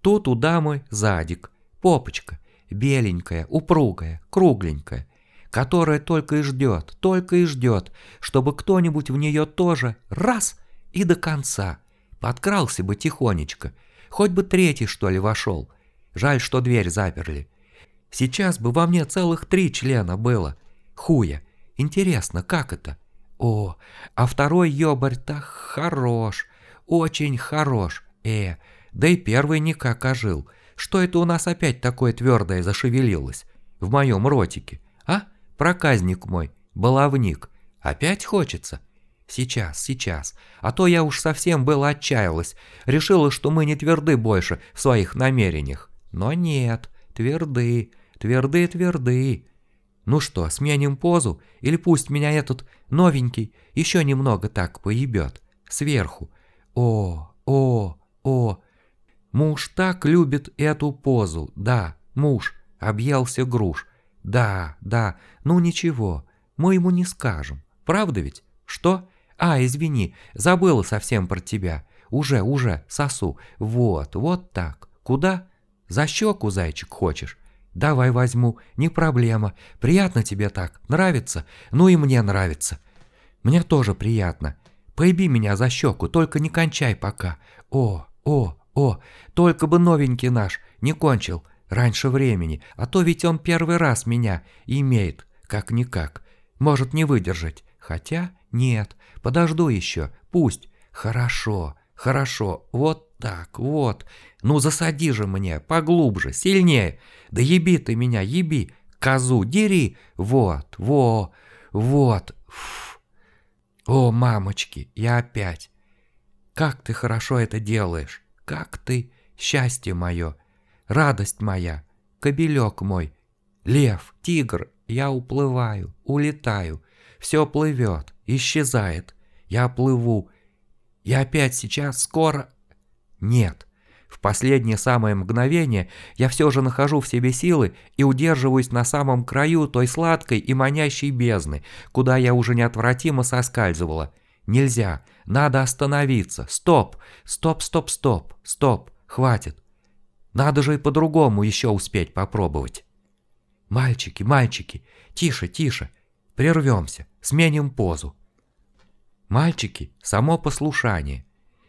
Тут у дамы задик, попочка, беленькая, упругая, кругленькая, которая только и ждет, только и ждет, чтобы кто-нибудь в нее тоже раз и до конца. Подкрался бы тихонечко, хоть бы третий что ли вошел. Жаль, что дверь заперли. Сейчас бы во мне целых три члена было. Хуя. Интересно, как это? О, а второй ёбарь так хорош. Очень хорош. Э, да и первый никак ожил. Что это у нас опять такое твердое зашевелилось? В моем ротике. Проказник мой. Баловник. Опять хочется? Сейчас, сейчас. А то я уж совсем было отчаялась. Решила, что мы не тверды больше в своих намерениях. Но нет, тверды, тверды, тверды. Ну что, сменим позу? Или пусть меня этот новенький еще немного так поебет? Сверху. О, о, о. Муж так любит эту позу. Да, муж. Объелся груш. Да, да, ну ничего. Мы ему не скажем. Правда ведь? Что? А, извини, забыла совсем про тебя. Уже, уже, сосу. Вот, вот так. Куда? За щеку, зайчик, хочешь? Давай возьму, не проблема. Приятно тебе так, нравится? Ну и мне нравится. Мне тоже приятно. Поеби меня за щеку, только не кончай пока. О, о, о, только бы новенький наш не кончил раньше времени, а то ведь он первый раз меня имеет, как-никак. Может не выдержать, хотя нет, подожду еще, пусть. Хорошо, хорошо, вот так, вот. Ну засади же мне, поглубже, сильнее. Да еби ты меня, еби, козу, дери. Вот, во, вот. Фу. О, мамочки, я опять. Как ты хорошо это делаешь. Как ты, счастье мое, радость моя, кобелек мой, лев, тигр, я уплываю, улетаю, все плывет, исчезает. Я плыву. Я опять сейчас скоро... Нет. В последнее самое мгновение я все же нахожу в себе силы и удерживаюсь на самом краю той сладкой и манящей бездны, куда я уже неотвратимо соскальзывала. Нельзя. Надо остановиться. Стоп. Стоп, стоп, стоп. Стоп. Хватит. Надо же и по-другому еще успеть попробовать. Мальчики, мальчики, тише, тише. Прервемся, сменим позу. Мальчики, само послушание.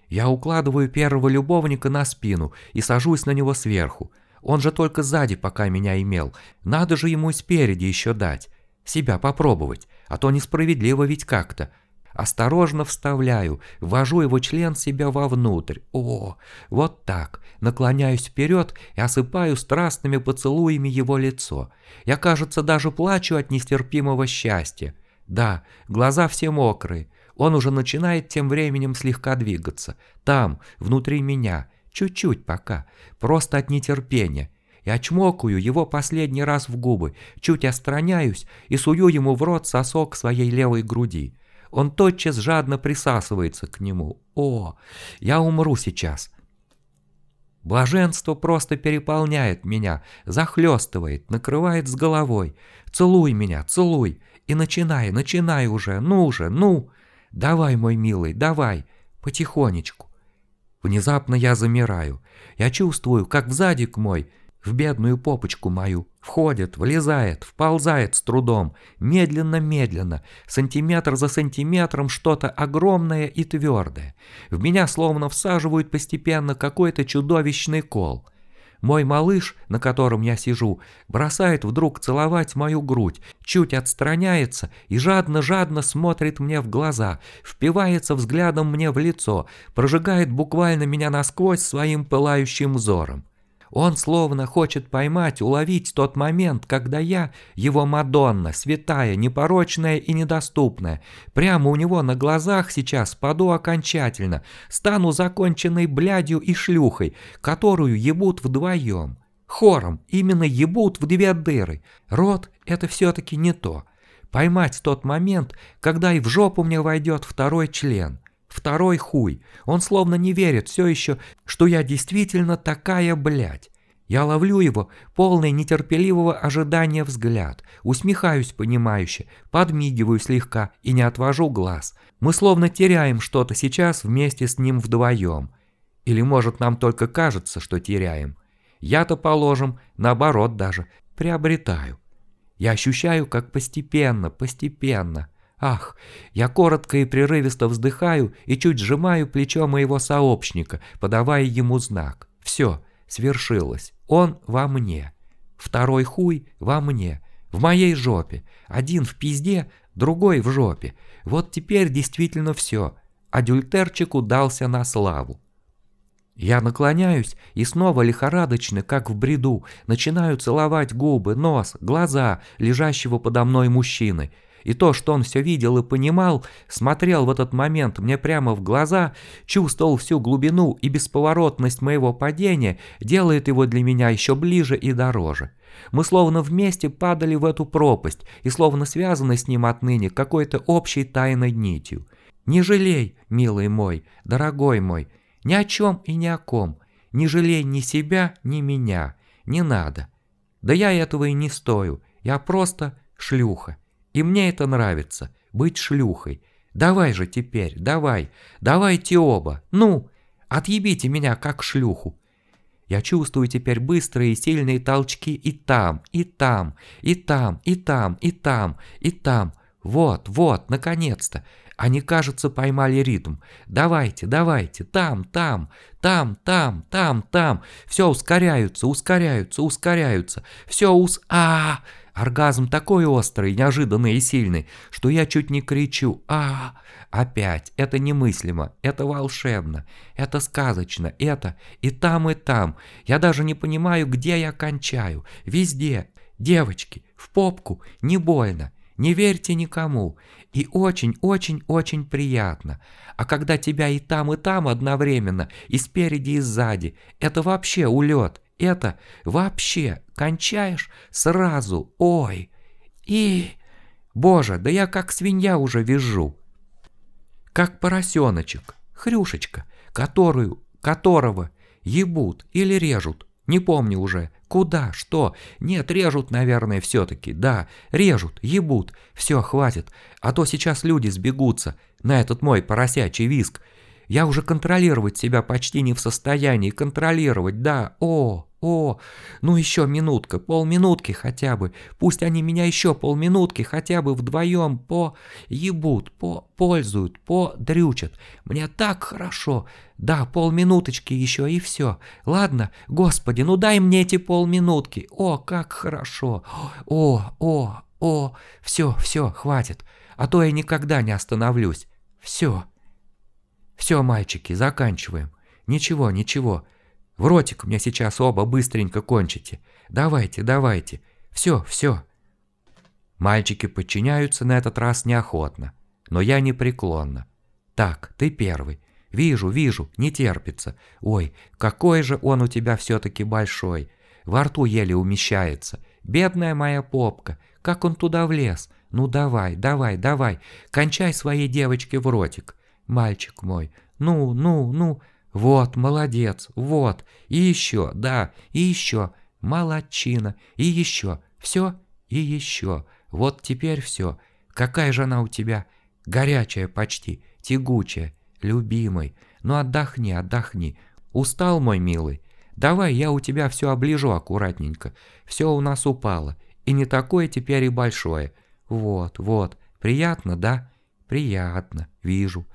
Я укладываю первого любовника на спину и сажусь на него сверху. Он же только сзади пока меня имел. Надо же ему спереди еще дать. Себя попробовать, а то несправедливо ведь как-то. Осторожно вставляю, ввожу его член себя вовнутрь. О, вот так. Наклоняюсь вперед и осыпаю страстными поцелуями его лицо. Я, кажется, даже плачу от нестерпимого счастья. Да, глаза все мокрые. Он уже начинает тем временем слегка двигаться. Там, внутри меня. Чуть-чуть пока. Просто от нетерпения. Я чмокаю его последний раз в губы, чуть остраняюсь и сую ему в рот сосок своей левой груди. Он тотчас жадно присасывается к нему. О, я умру сейчас. Блаженство просто переполняет меня, захлестывает, накрывает с головой. Целуй меня, целуй. И начинай, начинай уже, ну же, ну. Давай, мой милый, давай, потихонечку. Внезапно я замираю. Я чувствую, как в задик мой, в бедную попочку мою, входит, влезает, вползает с трудом, медленно-медленно, сантиметр за сантиметром что-то огромное и твердое. В меня словно всаживают постепенно какой-то чудовищный кол. Мой малыш, на котором я сижу, бросает вдруг целовать мою грудь, чуть отстраняется и жадно-жадно смотрит мне в глаза, впивается взглядом мне в лицо, прожигает буквально меня насквозь своим пылающим взором. Он словно хочет поймать, уловить тот момент, когда я, его Мадонна, святая, непорочная и недоступная, прямо у него на глазах сейчас паду окончательно, стану законченной блядью и шлюхой, которую ебут вдвоем. Хором, именно ебут в две дыры. Рот – это все-таки не то. Поймать тот момент, когда и в жопу мне войдет второй член – Второй хуй. Он словно не верит все еще, что я действительно такая блядь. Я ловлю его, полный нетерпеливого ожидания взгляд, усмехаюсь понимающе, подмигиваю слегка и не отвожу глаз. Мы словно теряем что-то сейчас вместе с ним вдвоем. Или может нам только кажется, что теряем. Я-то, положим, наоборот даже, приобретаю. Я ощущаю, как постепенно, постепенно, Ах, я коротко и прерывисто вздыхаю и чуть сжимаю плечо моего сообщника, подавая ему знак. Все, свершилось. Он во мне. Второй хуй во мне. В моей жопе. Один в пизде, другой в жопе. Вот теперь действительно все. Адюльтерчик удался на славу. Я наклоняюсь и снова лихорадочно, как в бреду, начинаю целовать губы, нос, глаза лежащего подо мной мужчины – и то, что он все видел и понимал, смотрел в этот момент мне прямо в глаза, чувствовал всю глубину и бесповоротность моего падения, делает его для меня еще ближе и дороже. Мы словно вместе падали в эту пропасть и словно связаны с ним отныне какой-то общей тайной нитью. Не жалей, милый мой, дорогой мой, ни о чем и ни о ком. Не жалей ни себя, ни меня. Не надо. Да я этого и не стою. Я просто шлюха. И мне это нравится, быть шлюхой. Давай же теперь, давай, давайте оба, ну, отъебите меня как шлюху. Я чувствую теперь быстрые и сильные толчки и там, и там, и там, и там, и там, и там. Вот, вот, наконец-то. Они, кажется, поймали ритм. Давайте, давайте, там, там, там, там, там, там. Все ускоряются, ускоряются, ускоряются. Все ус... а, -а, -а Оргазм такой острый, неожиданный и сильный, что я чуть не кричу а, Опять, это немыслимо, это волшебно, это сказочно, это и там, и там. Я даже не понимаю, где я кончаю. Везде. Девочки, в попку, не больно. Не верьте никому. И очень-очень-очень приятно. А когда тебя и там, и там одновременно, и спереди, и сзади, это вообще улет. Это вообще кончаешь сразу, ой. И... Боже, да я как свинья уже вижу. Как поросеночек, хрюшечка, которую, которого ебут или режут, не помню уже, куда, что. Нет, режут, наверное, все-таки, да, режут, ебут. Все, хватит, а то сейчас люди сбегутся на этот мой поросячий виск, я уже контролировать себя почти не в состоянии. Контролировать, да. О, о, ну еще минутка, полминутки хотя бы. Пусть они меня еще полминутки хотя бы вдвоем по ебут, по пользуют, по дрючат. Мне так хорошо. Да, полминуточки еще и все. Ладно, господи, ну дай мне эти полминутки. О, как хорошо. О, о, о, все, все, хватит. А то я никогда не остановлюсь. Все. Все, мальчики, заканчиваем. Ничего, ничего. В ротик мне сейчас оба быстренько кончите. Давайте, давайте. Все, все. Мальчики подчиняются на этот раз неохотно, но я непреклонно. Так, ты первый. Вижу, вижу, не терпится. Ой, какой же он у тебя все-таки большой. Во рту еле умещается. Бедная моя попка, как он туда влез. Ну давай, давай, давай, кончай своей девочке в ротик мальчик мой. Ну, ну, ну, вот, молодец, вот, и еще, да, и еще, молодчина, и еще, все, и еще, вот теперь все. Какая же она у тебя? Горячая почти, тягучая, любимый. Ну отдохни, отдохни. Устал, мой милый? Давай я у тебя все оближу аккуратненько. Все у нас упало. И не такое теперь и большое. Вот, вот. Приятно, да? Приятно, вижу.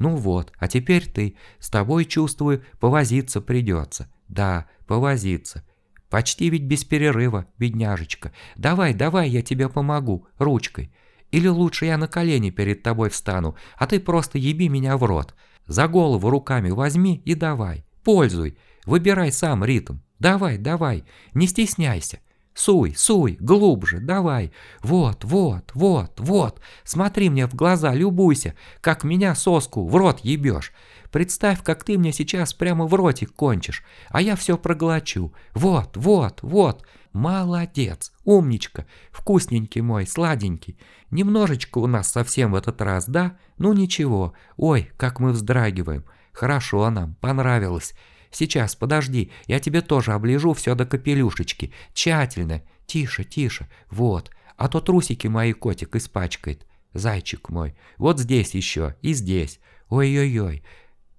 Ну вот, а теперь ты. С тобой, чувствую, повозиться придется. Да, повозиться. Почти ведь без перерыва, бедняжечка. Давай, давай, я тебе помогу, ручкой. Или лучше я на колени перед тобой встану, а ты просто еби меня в рот. За голову руками возьми и давай. Пользуй. Выбирай сам ритм. Давай, давай. Не стесняйся. Суй, суй, глубже, давай. Вот, вот, вот, вот. Смотри мне в глаза, любуйся, как меня соску в рот ебешь. Представь, как ты мне сейчас прямо в ротик кончишь, а я все проглочу. Вот, вот, вот. Молодец, умничка, вкусненький мой, сладенький. Немножечко у нас совсем в этот раз, да? Ну ничего. Ой, как мы вздрагиваем. Хорошо нам, понравилось. Сейчас, подожди, я тебе тоже оближу все до капелюшечки. Тщательно. Тише, тише. Вот. А то трусики мои котик испачкает. Зайчик мой. Вот здесь еще. И здесь. Ой-ой-ой.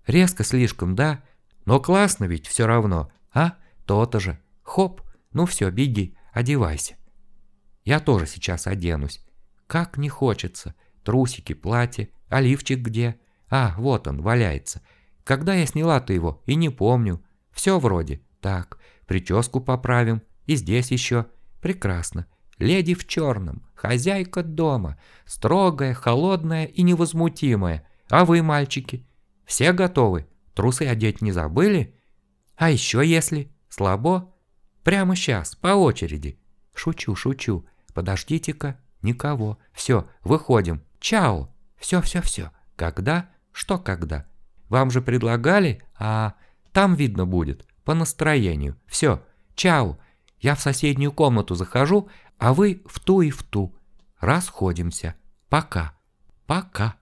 Резко слишком, да? Но классно ведь все равно. А? То-то же. Хоп. Ну все, беги. Одевайся. Я тоже сейчас оденусь. Как не хочется. Трусики, платье. Оливчик где? А, вот он, валяется. Когда я сняла-то его, и не помню. Все вроде. Так, прическу поправим. И здесь еще. Прекрасно. Леди в черном, хозяйка дома, строгая, холодная и невозмутимая. А вы, мальчики, все готовы? Трусы одеть не забыли? А еще если? Слабо? Прямо сейчас, по очереди. Шучу, шучу. Подождите-ка. Никого. Все, выходим. Чао. Все-все-все. Когда? Что когда? Вам же предлагали, а там видно будет, по настроению. Все, чао, я в соседнюю комнату захожу, а вы в ту и в ту. Расходимся. Пока. Пока.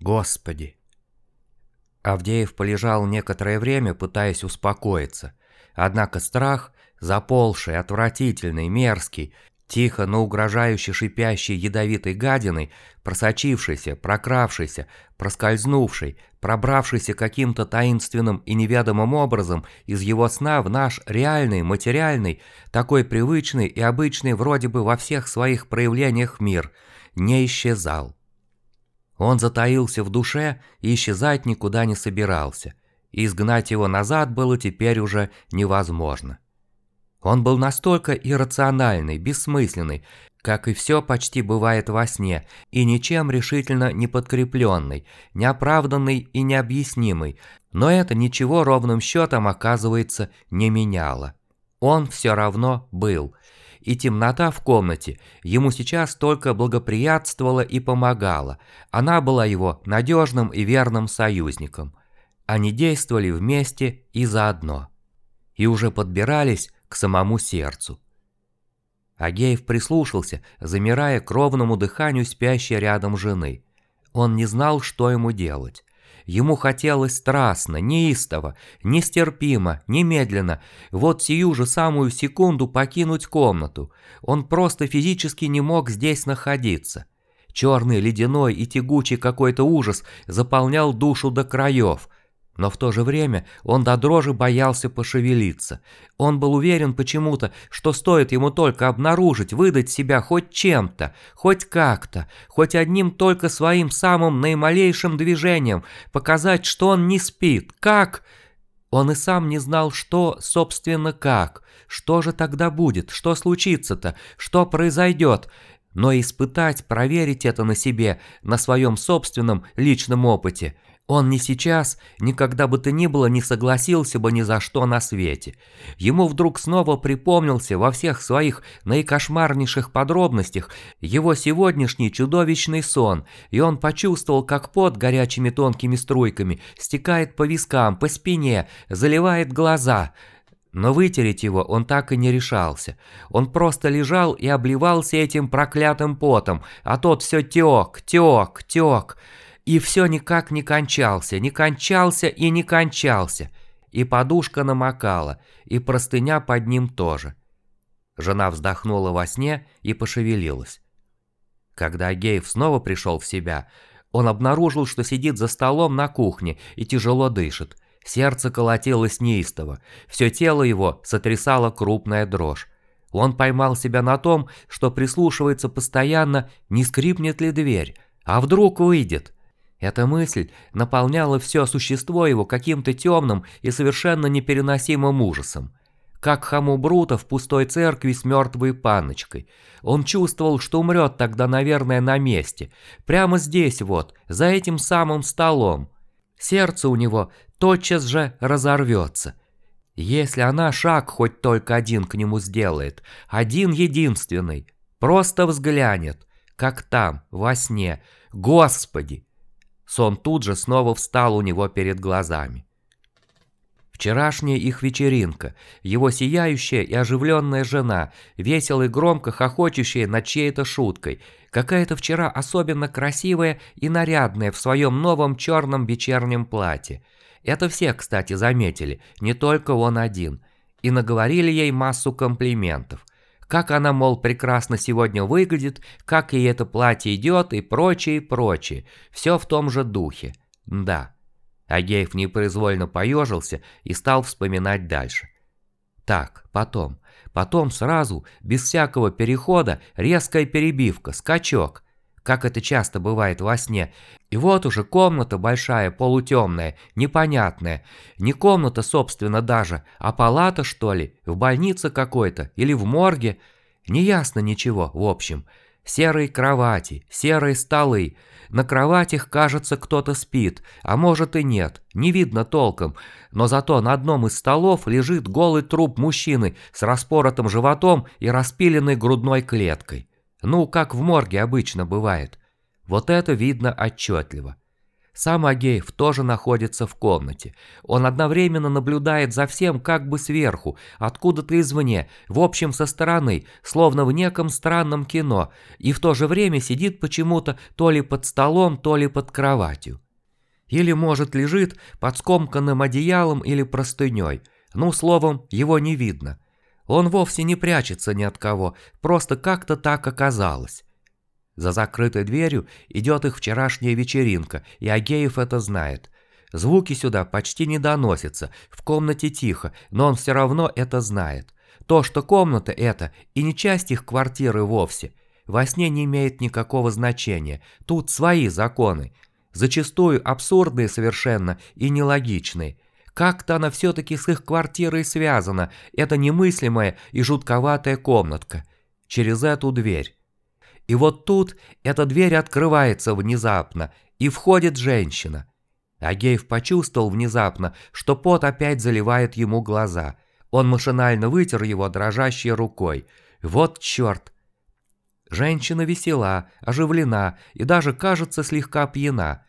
Господи. Авдеев полежал некоторое время, пытаясь успокоиться. Однако страх, заползший, отвратительный, мерзкий, Тихо, но угрожающе шипящей ядовитой гадиной, просочившейся, прокравшейся, проскользнувшей, пробравшейся каким-то таинственным и неведомым образом из его сна в наш реальный, материальный, такой привычный и обычный вроде бы во всех своих проявлениях мир, не исчезал. Он затаился в душе и исчезать никуда не собирался. И изгнать его назад было теперь уже невозможно. Он был настолько иррациональный, бессмысленный, как и все почти бывает во сне, и ничем решительно не подкрепленный, неоправданный и необъяснимый, но это ничего ровным счетом, оказывается, не меняло. Он все равно был, и темнота в комнате ему сейчас только благоприятствовала и помогала, она была его надежным и верным союзником. Они действовали вместе и заодно. И уже подбирались к самому сердцу. Агеев прислушался, замирая к ровному дыханию спящей рядом жены. Он не знал, что ему делать. Ему хотелось страстно, неистово, нестерпимо, немедленно, вот сию же самую секунду покинуть комнату. Он просто физически не мог здесь находиться. Черный, ледяной и тягучий какой-то ужас заполнял душу до краев – но в то же время он до дрожи боялся пошевелиться. Он был уверен почему-то, что стоит ему только обнаружить, выдать себя хоть чем-то, хоть как-то, хоть одним только своим самым наималейшим движением, показать, что он не спит. Как? Он и сам не знал, что, собственно, как. Что же тогда будет? Что случится-то? Что произойдет? Но испытать, проверить это на себе, на своем собственном личном опыте – он ни сейчас, никогда бы то ни было не согласился бы ни за что на свете. Ему вдруг снова припомнился во всех своих наикошмарнейших подробностях его сегодняшний чудовищный сон, и он почувствовал, как пот горячими тонкими струйками стекает по вискам, по спине, заливает глаза – но вытереть его он так и не решался. Он просто лежал и обливался этим проклятым потом, а тот все тек, тек, тек. И все никак не кончался, не кончался и не кончался. И подушка намокала, и простыня под ним тоже. Жена вздохнула во сне и пошевелилась. Когда Гейв снова пришел в себя, Он обнаружил, что сидит за столом на кухне и тяжело дышит. Сердце колотилось неистово, все тело его сотрясало крупная дрожь. Он поймал себя на том, что прислушивается постоянно, не скрипнет ли дверь, а вдруг выйдет. Эта мысль наполняла все существо его каким-то темным и совершенно непереносимым ужасом. Как хаму Брута в пустой церкви с мертвой паночкой. Он чувствовал, что умрет тогда, наверное, на месте. Прямо здесь вот, за этим самым столом. Сердце у него тотчас же разорвется. Если она шаг хоть только один к нему сделает, один единственный, просто взглянет, как там, во сне, Господи! Сон тут же снова встал у него перед глазами. Вчерашняя их вечеринка, его сияющая и оживленная жена, весело и громко хохочущая над чьей-то шуткой, какая-то вчера особенно красивая и нарядная в своем новом черном вечернем платье. Это все, кстати, заметили, не только он один. И наговорили ей массу комплиментов. Как она, мол, прекрасно сегодня выглядит, как ей это платье идет и прочее, и прочее. Все в том же духе. Да. Агеев непроизвольно поежился и стал вспоминать дальше. Так, потом. Потом сразу, без всякого перехода, резкая перебивка, скачок как это часто бывает во сне. И вот уже комната большая, полутемная, непонятная. Не комната, собственно, даже, а палата, что ли, в больнице какой-то или в морге. Неясно ничего, в общем. Серые кровати, серые столы. На кроватях, кажется, кто-то спит, а может и нет, не видно толком. Но зато на одном из столов лежит голый труп мужчины с распоротым животом и распиленной грудной клеткой. Ну, как в морге обычно бывает. Вот это видно отчетливо. Сам Агеев тоже находится в комнате. Он одновременно наблюдает за всем как бы сверху, откуда-то извне, в общем со стороны, словно в неком странном кино, и в то же время сидит почему-то то ли под столом, то ли под кроватью. Или, может, лежит под скомканным одеялом или простыней. Ну, словом, его не видно. Он вовсе не прячется ни от кого, просто как-то так оказалось. За закрытой дверью идет их вчерашняя вечеринка, и Агеев это знает. Звуки сюда почти не доносятся, в комнате тихо, но он все равно это знает. То, что комната эта и не часть их квартиры вовсе, во сне не имеет никакого значения, тут свои законы, зачастую абсурдные совершенно и нелогичные, как-то она все-таки с их квартирой связана, эта немыслимая и жутковатая комнатка. Через эту дверь. И вот тут эта дверь открывается внезапно, и входит женщина. Агеев почувствовал внезапно, что пот опять заливает ему глаза. Он машинально вытер его дрожащей рукой. Вот черт! Женщина весела, оживлена и даже, кажется, слегка пьяна.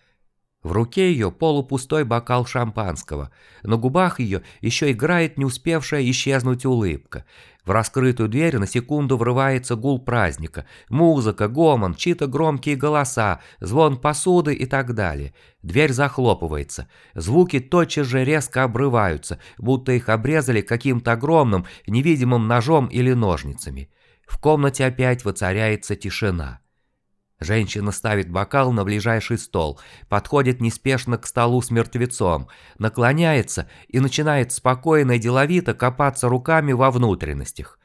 В руке ее полупустой бокал шампанского. На губах ее еще играет не успевшая исчезнуть улыбка. В раскрытую дверь на секунду врывается гул праздника. Музыка, гомон, чьи-то громкие голоса, звон посуды и так далее. Дверь захлопывается. Звуки тотчас же резко обрываются, будто их обрезали каким-то огромным, невидимым ножом или ножницами. В комнате опять воцаряется тишина. Женщина ставит бокал на ближайший стол, подходит неспешно к столу с мертвецом, наклоняется и начинает спокойно и деловито копаться руками во внутренностях.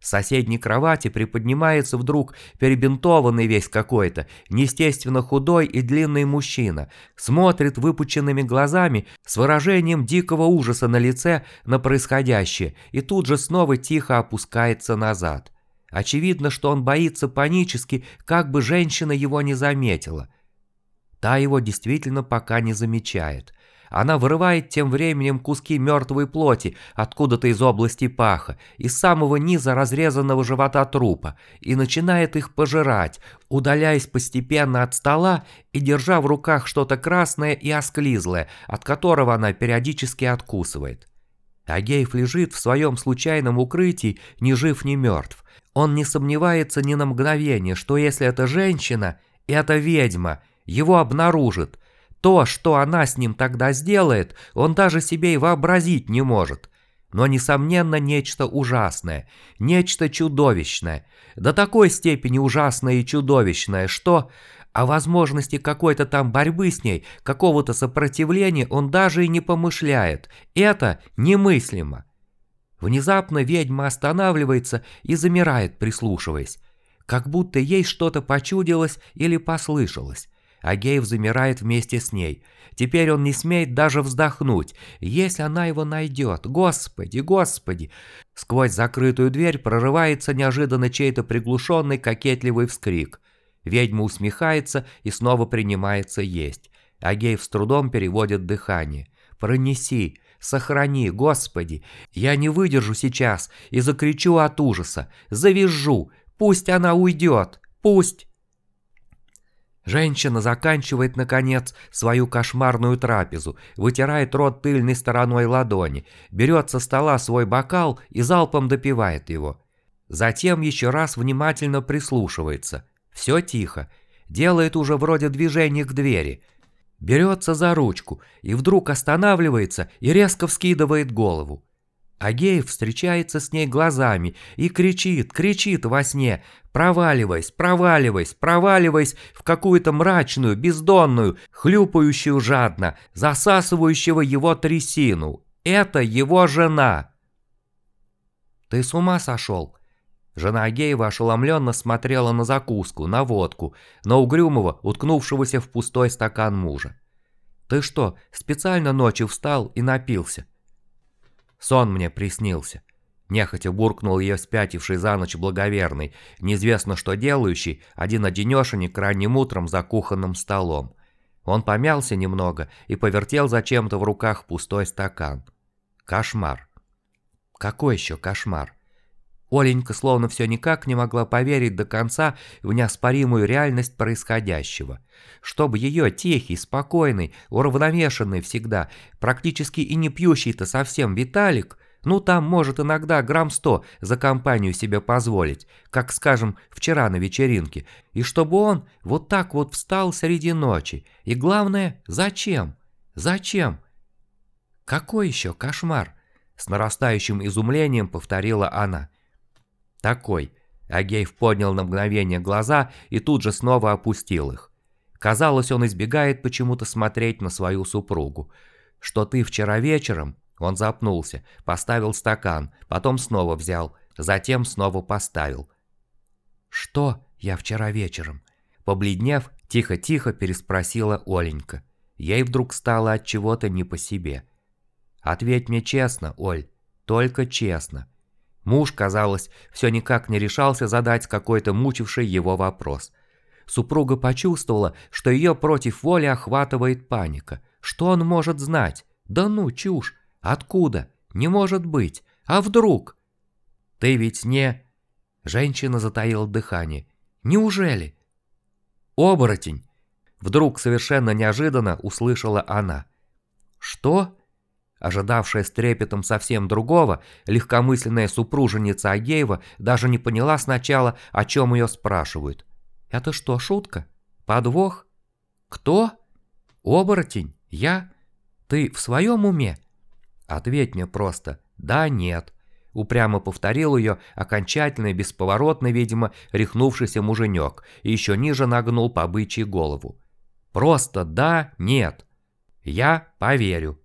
С соседней кровати приподнимается вдруг перебинтованный весь какой-то, неестественно худой и длинный мужчина, смотрит выпученными глазами с выражением дикого ужаса на лице на происходящее и тут же снова тихо опускается назад. Очевидно, что он боится панически, как бы женщина его не заметила. Та его действительно пока не замечает. Она вырывает тем временем куски мертвой плоти откуда-то из области паха, из самого низа разрезанного живота трупа, и начинает их пожирать, удаляясь постепенно от стола и держа в руках что-то красное и осклизлое, от которого она периодически откусывает. Агеев лежит в своем случайном укрытии, ни жив, ни мертв. Он не сомневается ни на мгновение, что если это женщина, это ведьма, его обнаружит. То, что она с ним тогда сделает, он даже себе и вообразить не может. Но, несомненно, нечто ужасное, нечто чудовищное. До такой степени ужасное и чудовищное, что О возможности какой-то там борьбы с ней, какого-то сопротивления он даже и не помышляет. Это немыслимо. Внезапно ведьма останавливается и замирает, прислушиваясь. Как будто ей что-то почудилось или послышалось. Агеев замирает вместе с ней. Теперь он не смеет даже вздохнуть. Если она его найдет, господи, господи! Сквозь закрытую дверь прорывается неожиданно чей-то приглушенный кокетливый вскрик. Ведьма усмехается и снова принимается есть. Агеев с трудом переводит дыхание. «Пронеси, сохрани, Господи! Я не выдержу сейчас и закричу от ужаса, завизжу, пусть она уйдет, пусть!» Женщина заканчивает, наконец, свою кошмарную трапезу, вытирает рот тыльной стороной ладони, берет со стола свой бокал и залпом допивает его. Затем еще раз внимательно прислушивается. Все тихо. Делает уже вроде движение к двери. Берется за ручку и вдруг останавливается и резко вскидывает голову. Агеев встречается с ней глазами и кричит, кричит во сне, проваливаясь, проваливаясь, проваливаясь в какую-то мрачную, бездонную, хлюпающую жадно, засасывающего его трясину. Это его жена. «Ты с ума сошел?» Жена Агеева ошеломленно смотрела на закуску, на водку, на угрюмого, уткнувшегося в пустой стакан мужа. «Ты что, специально ночью встал и напился?» Сон мне приснился. Нехотя буркнул ее спятивший за ночь благоверный, неизвестно что делающий, один-одинешенек ранним утром за кухонным столом. Он помялся немного и повертел зачем-то в руках пустой стакан. Кошмар. Какой еще кошмар? Оленька словно все никак не могла поверить до конца в неоспоримую реальность происходящего. Чтобы ее тихий, спокойный, уравновешенный всегда, практически и не пьющий-то совсем Виталик, ну там может иногда грамм сто за компанию себе позволить, как, скажем, вчера на вечеринке, и чтобы он вот так вот встал среди ночи. И главное, зачем? Зачем? Какой еще кошмар? С нарастающим изумлением повторила она. Такой. Агеев поднял на мгновение глаза и тут же снова опустил их. Казалось, он избегает почему-то смотреть на свою супругу. Что ты вчера вечером... Он запнулся, поставил стакан, потом снова взял, затем снова поставил. «Что я вчера вечером?» Побледнев, тихо-тихо переспросила Оленька. Ей вдруг стало от чего-то не по себе. «Ответь мне честно, Оль, только честно. Муж, казалось, все никак не решался задать какой-то мучивший его вопрос. Супруга почувствовала, что ее против воли охватывает паника. Что он может знать? Да ну, чушь! Откуда? Не может быть! А вдруг? Ты ведь не... Женщина затаила дыхание. Неужели? Оборотень! Вдруг совершенно неожиданно услышала она. Что? Ожидавшая с трепетом совсем другого, легкомысленная супруженица Агеева даже не поняла сначала, о чем ее спрашивают. «Это что, шутка? Подвох? Кто? Оборотень? Я? Ты в своем уме?» «Ответь мне просто. Да, нет». Упрямо повторил ее окончательно и бесповоротно, видимо, рехнувшийся муженек и еще ниже нагнул по голову. «Просто да, нет. Я поверю».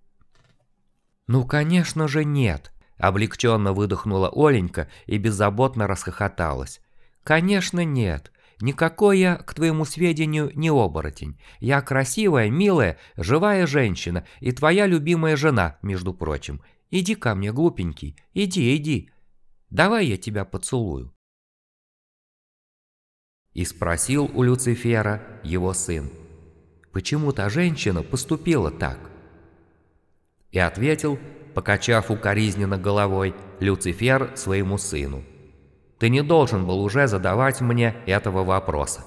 «Ну, конечно же, нет!» – облегченно выдохнула Оленька и беззаботно расхохоталась. «Конечно нет. Никакой я, к твоему сведению, не оборотень. Я красивая, милая, живая женщина и твоя любимая жена, между прочим. Иди ко мне, глупенький, иди, иди. Давай я тебя поцелую». И спросил у Люцифера его сын. Почему та женщина поступила так? И ответил, покачав укоризненно головой, Люцифер своему сыну. «Ты не должен был уже задавать мне этого вопроса.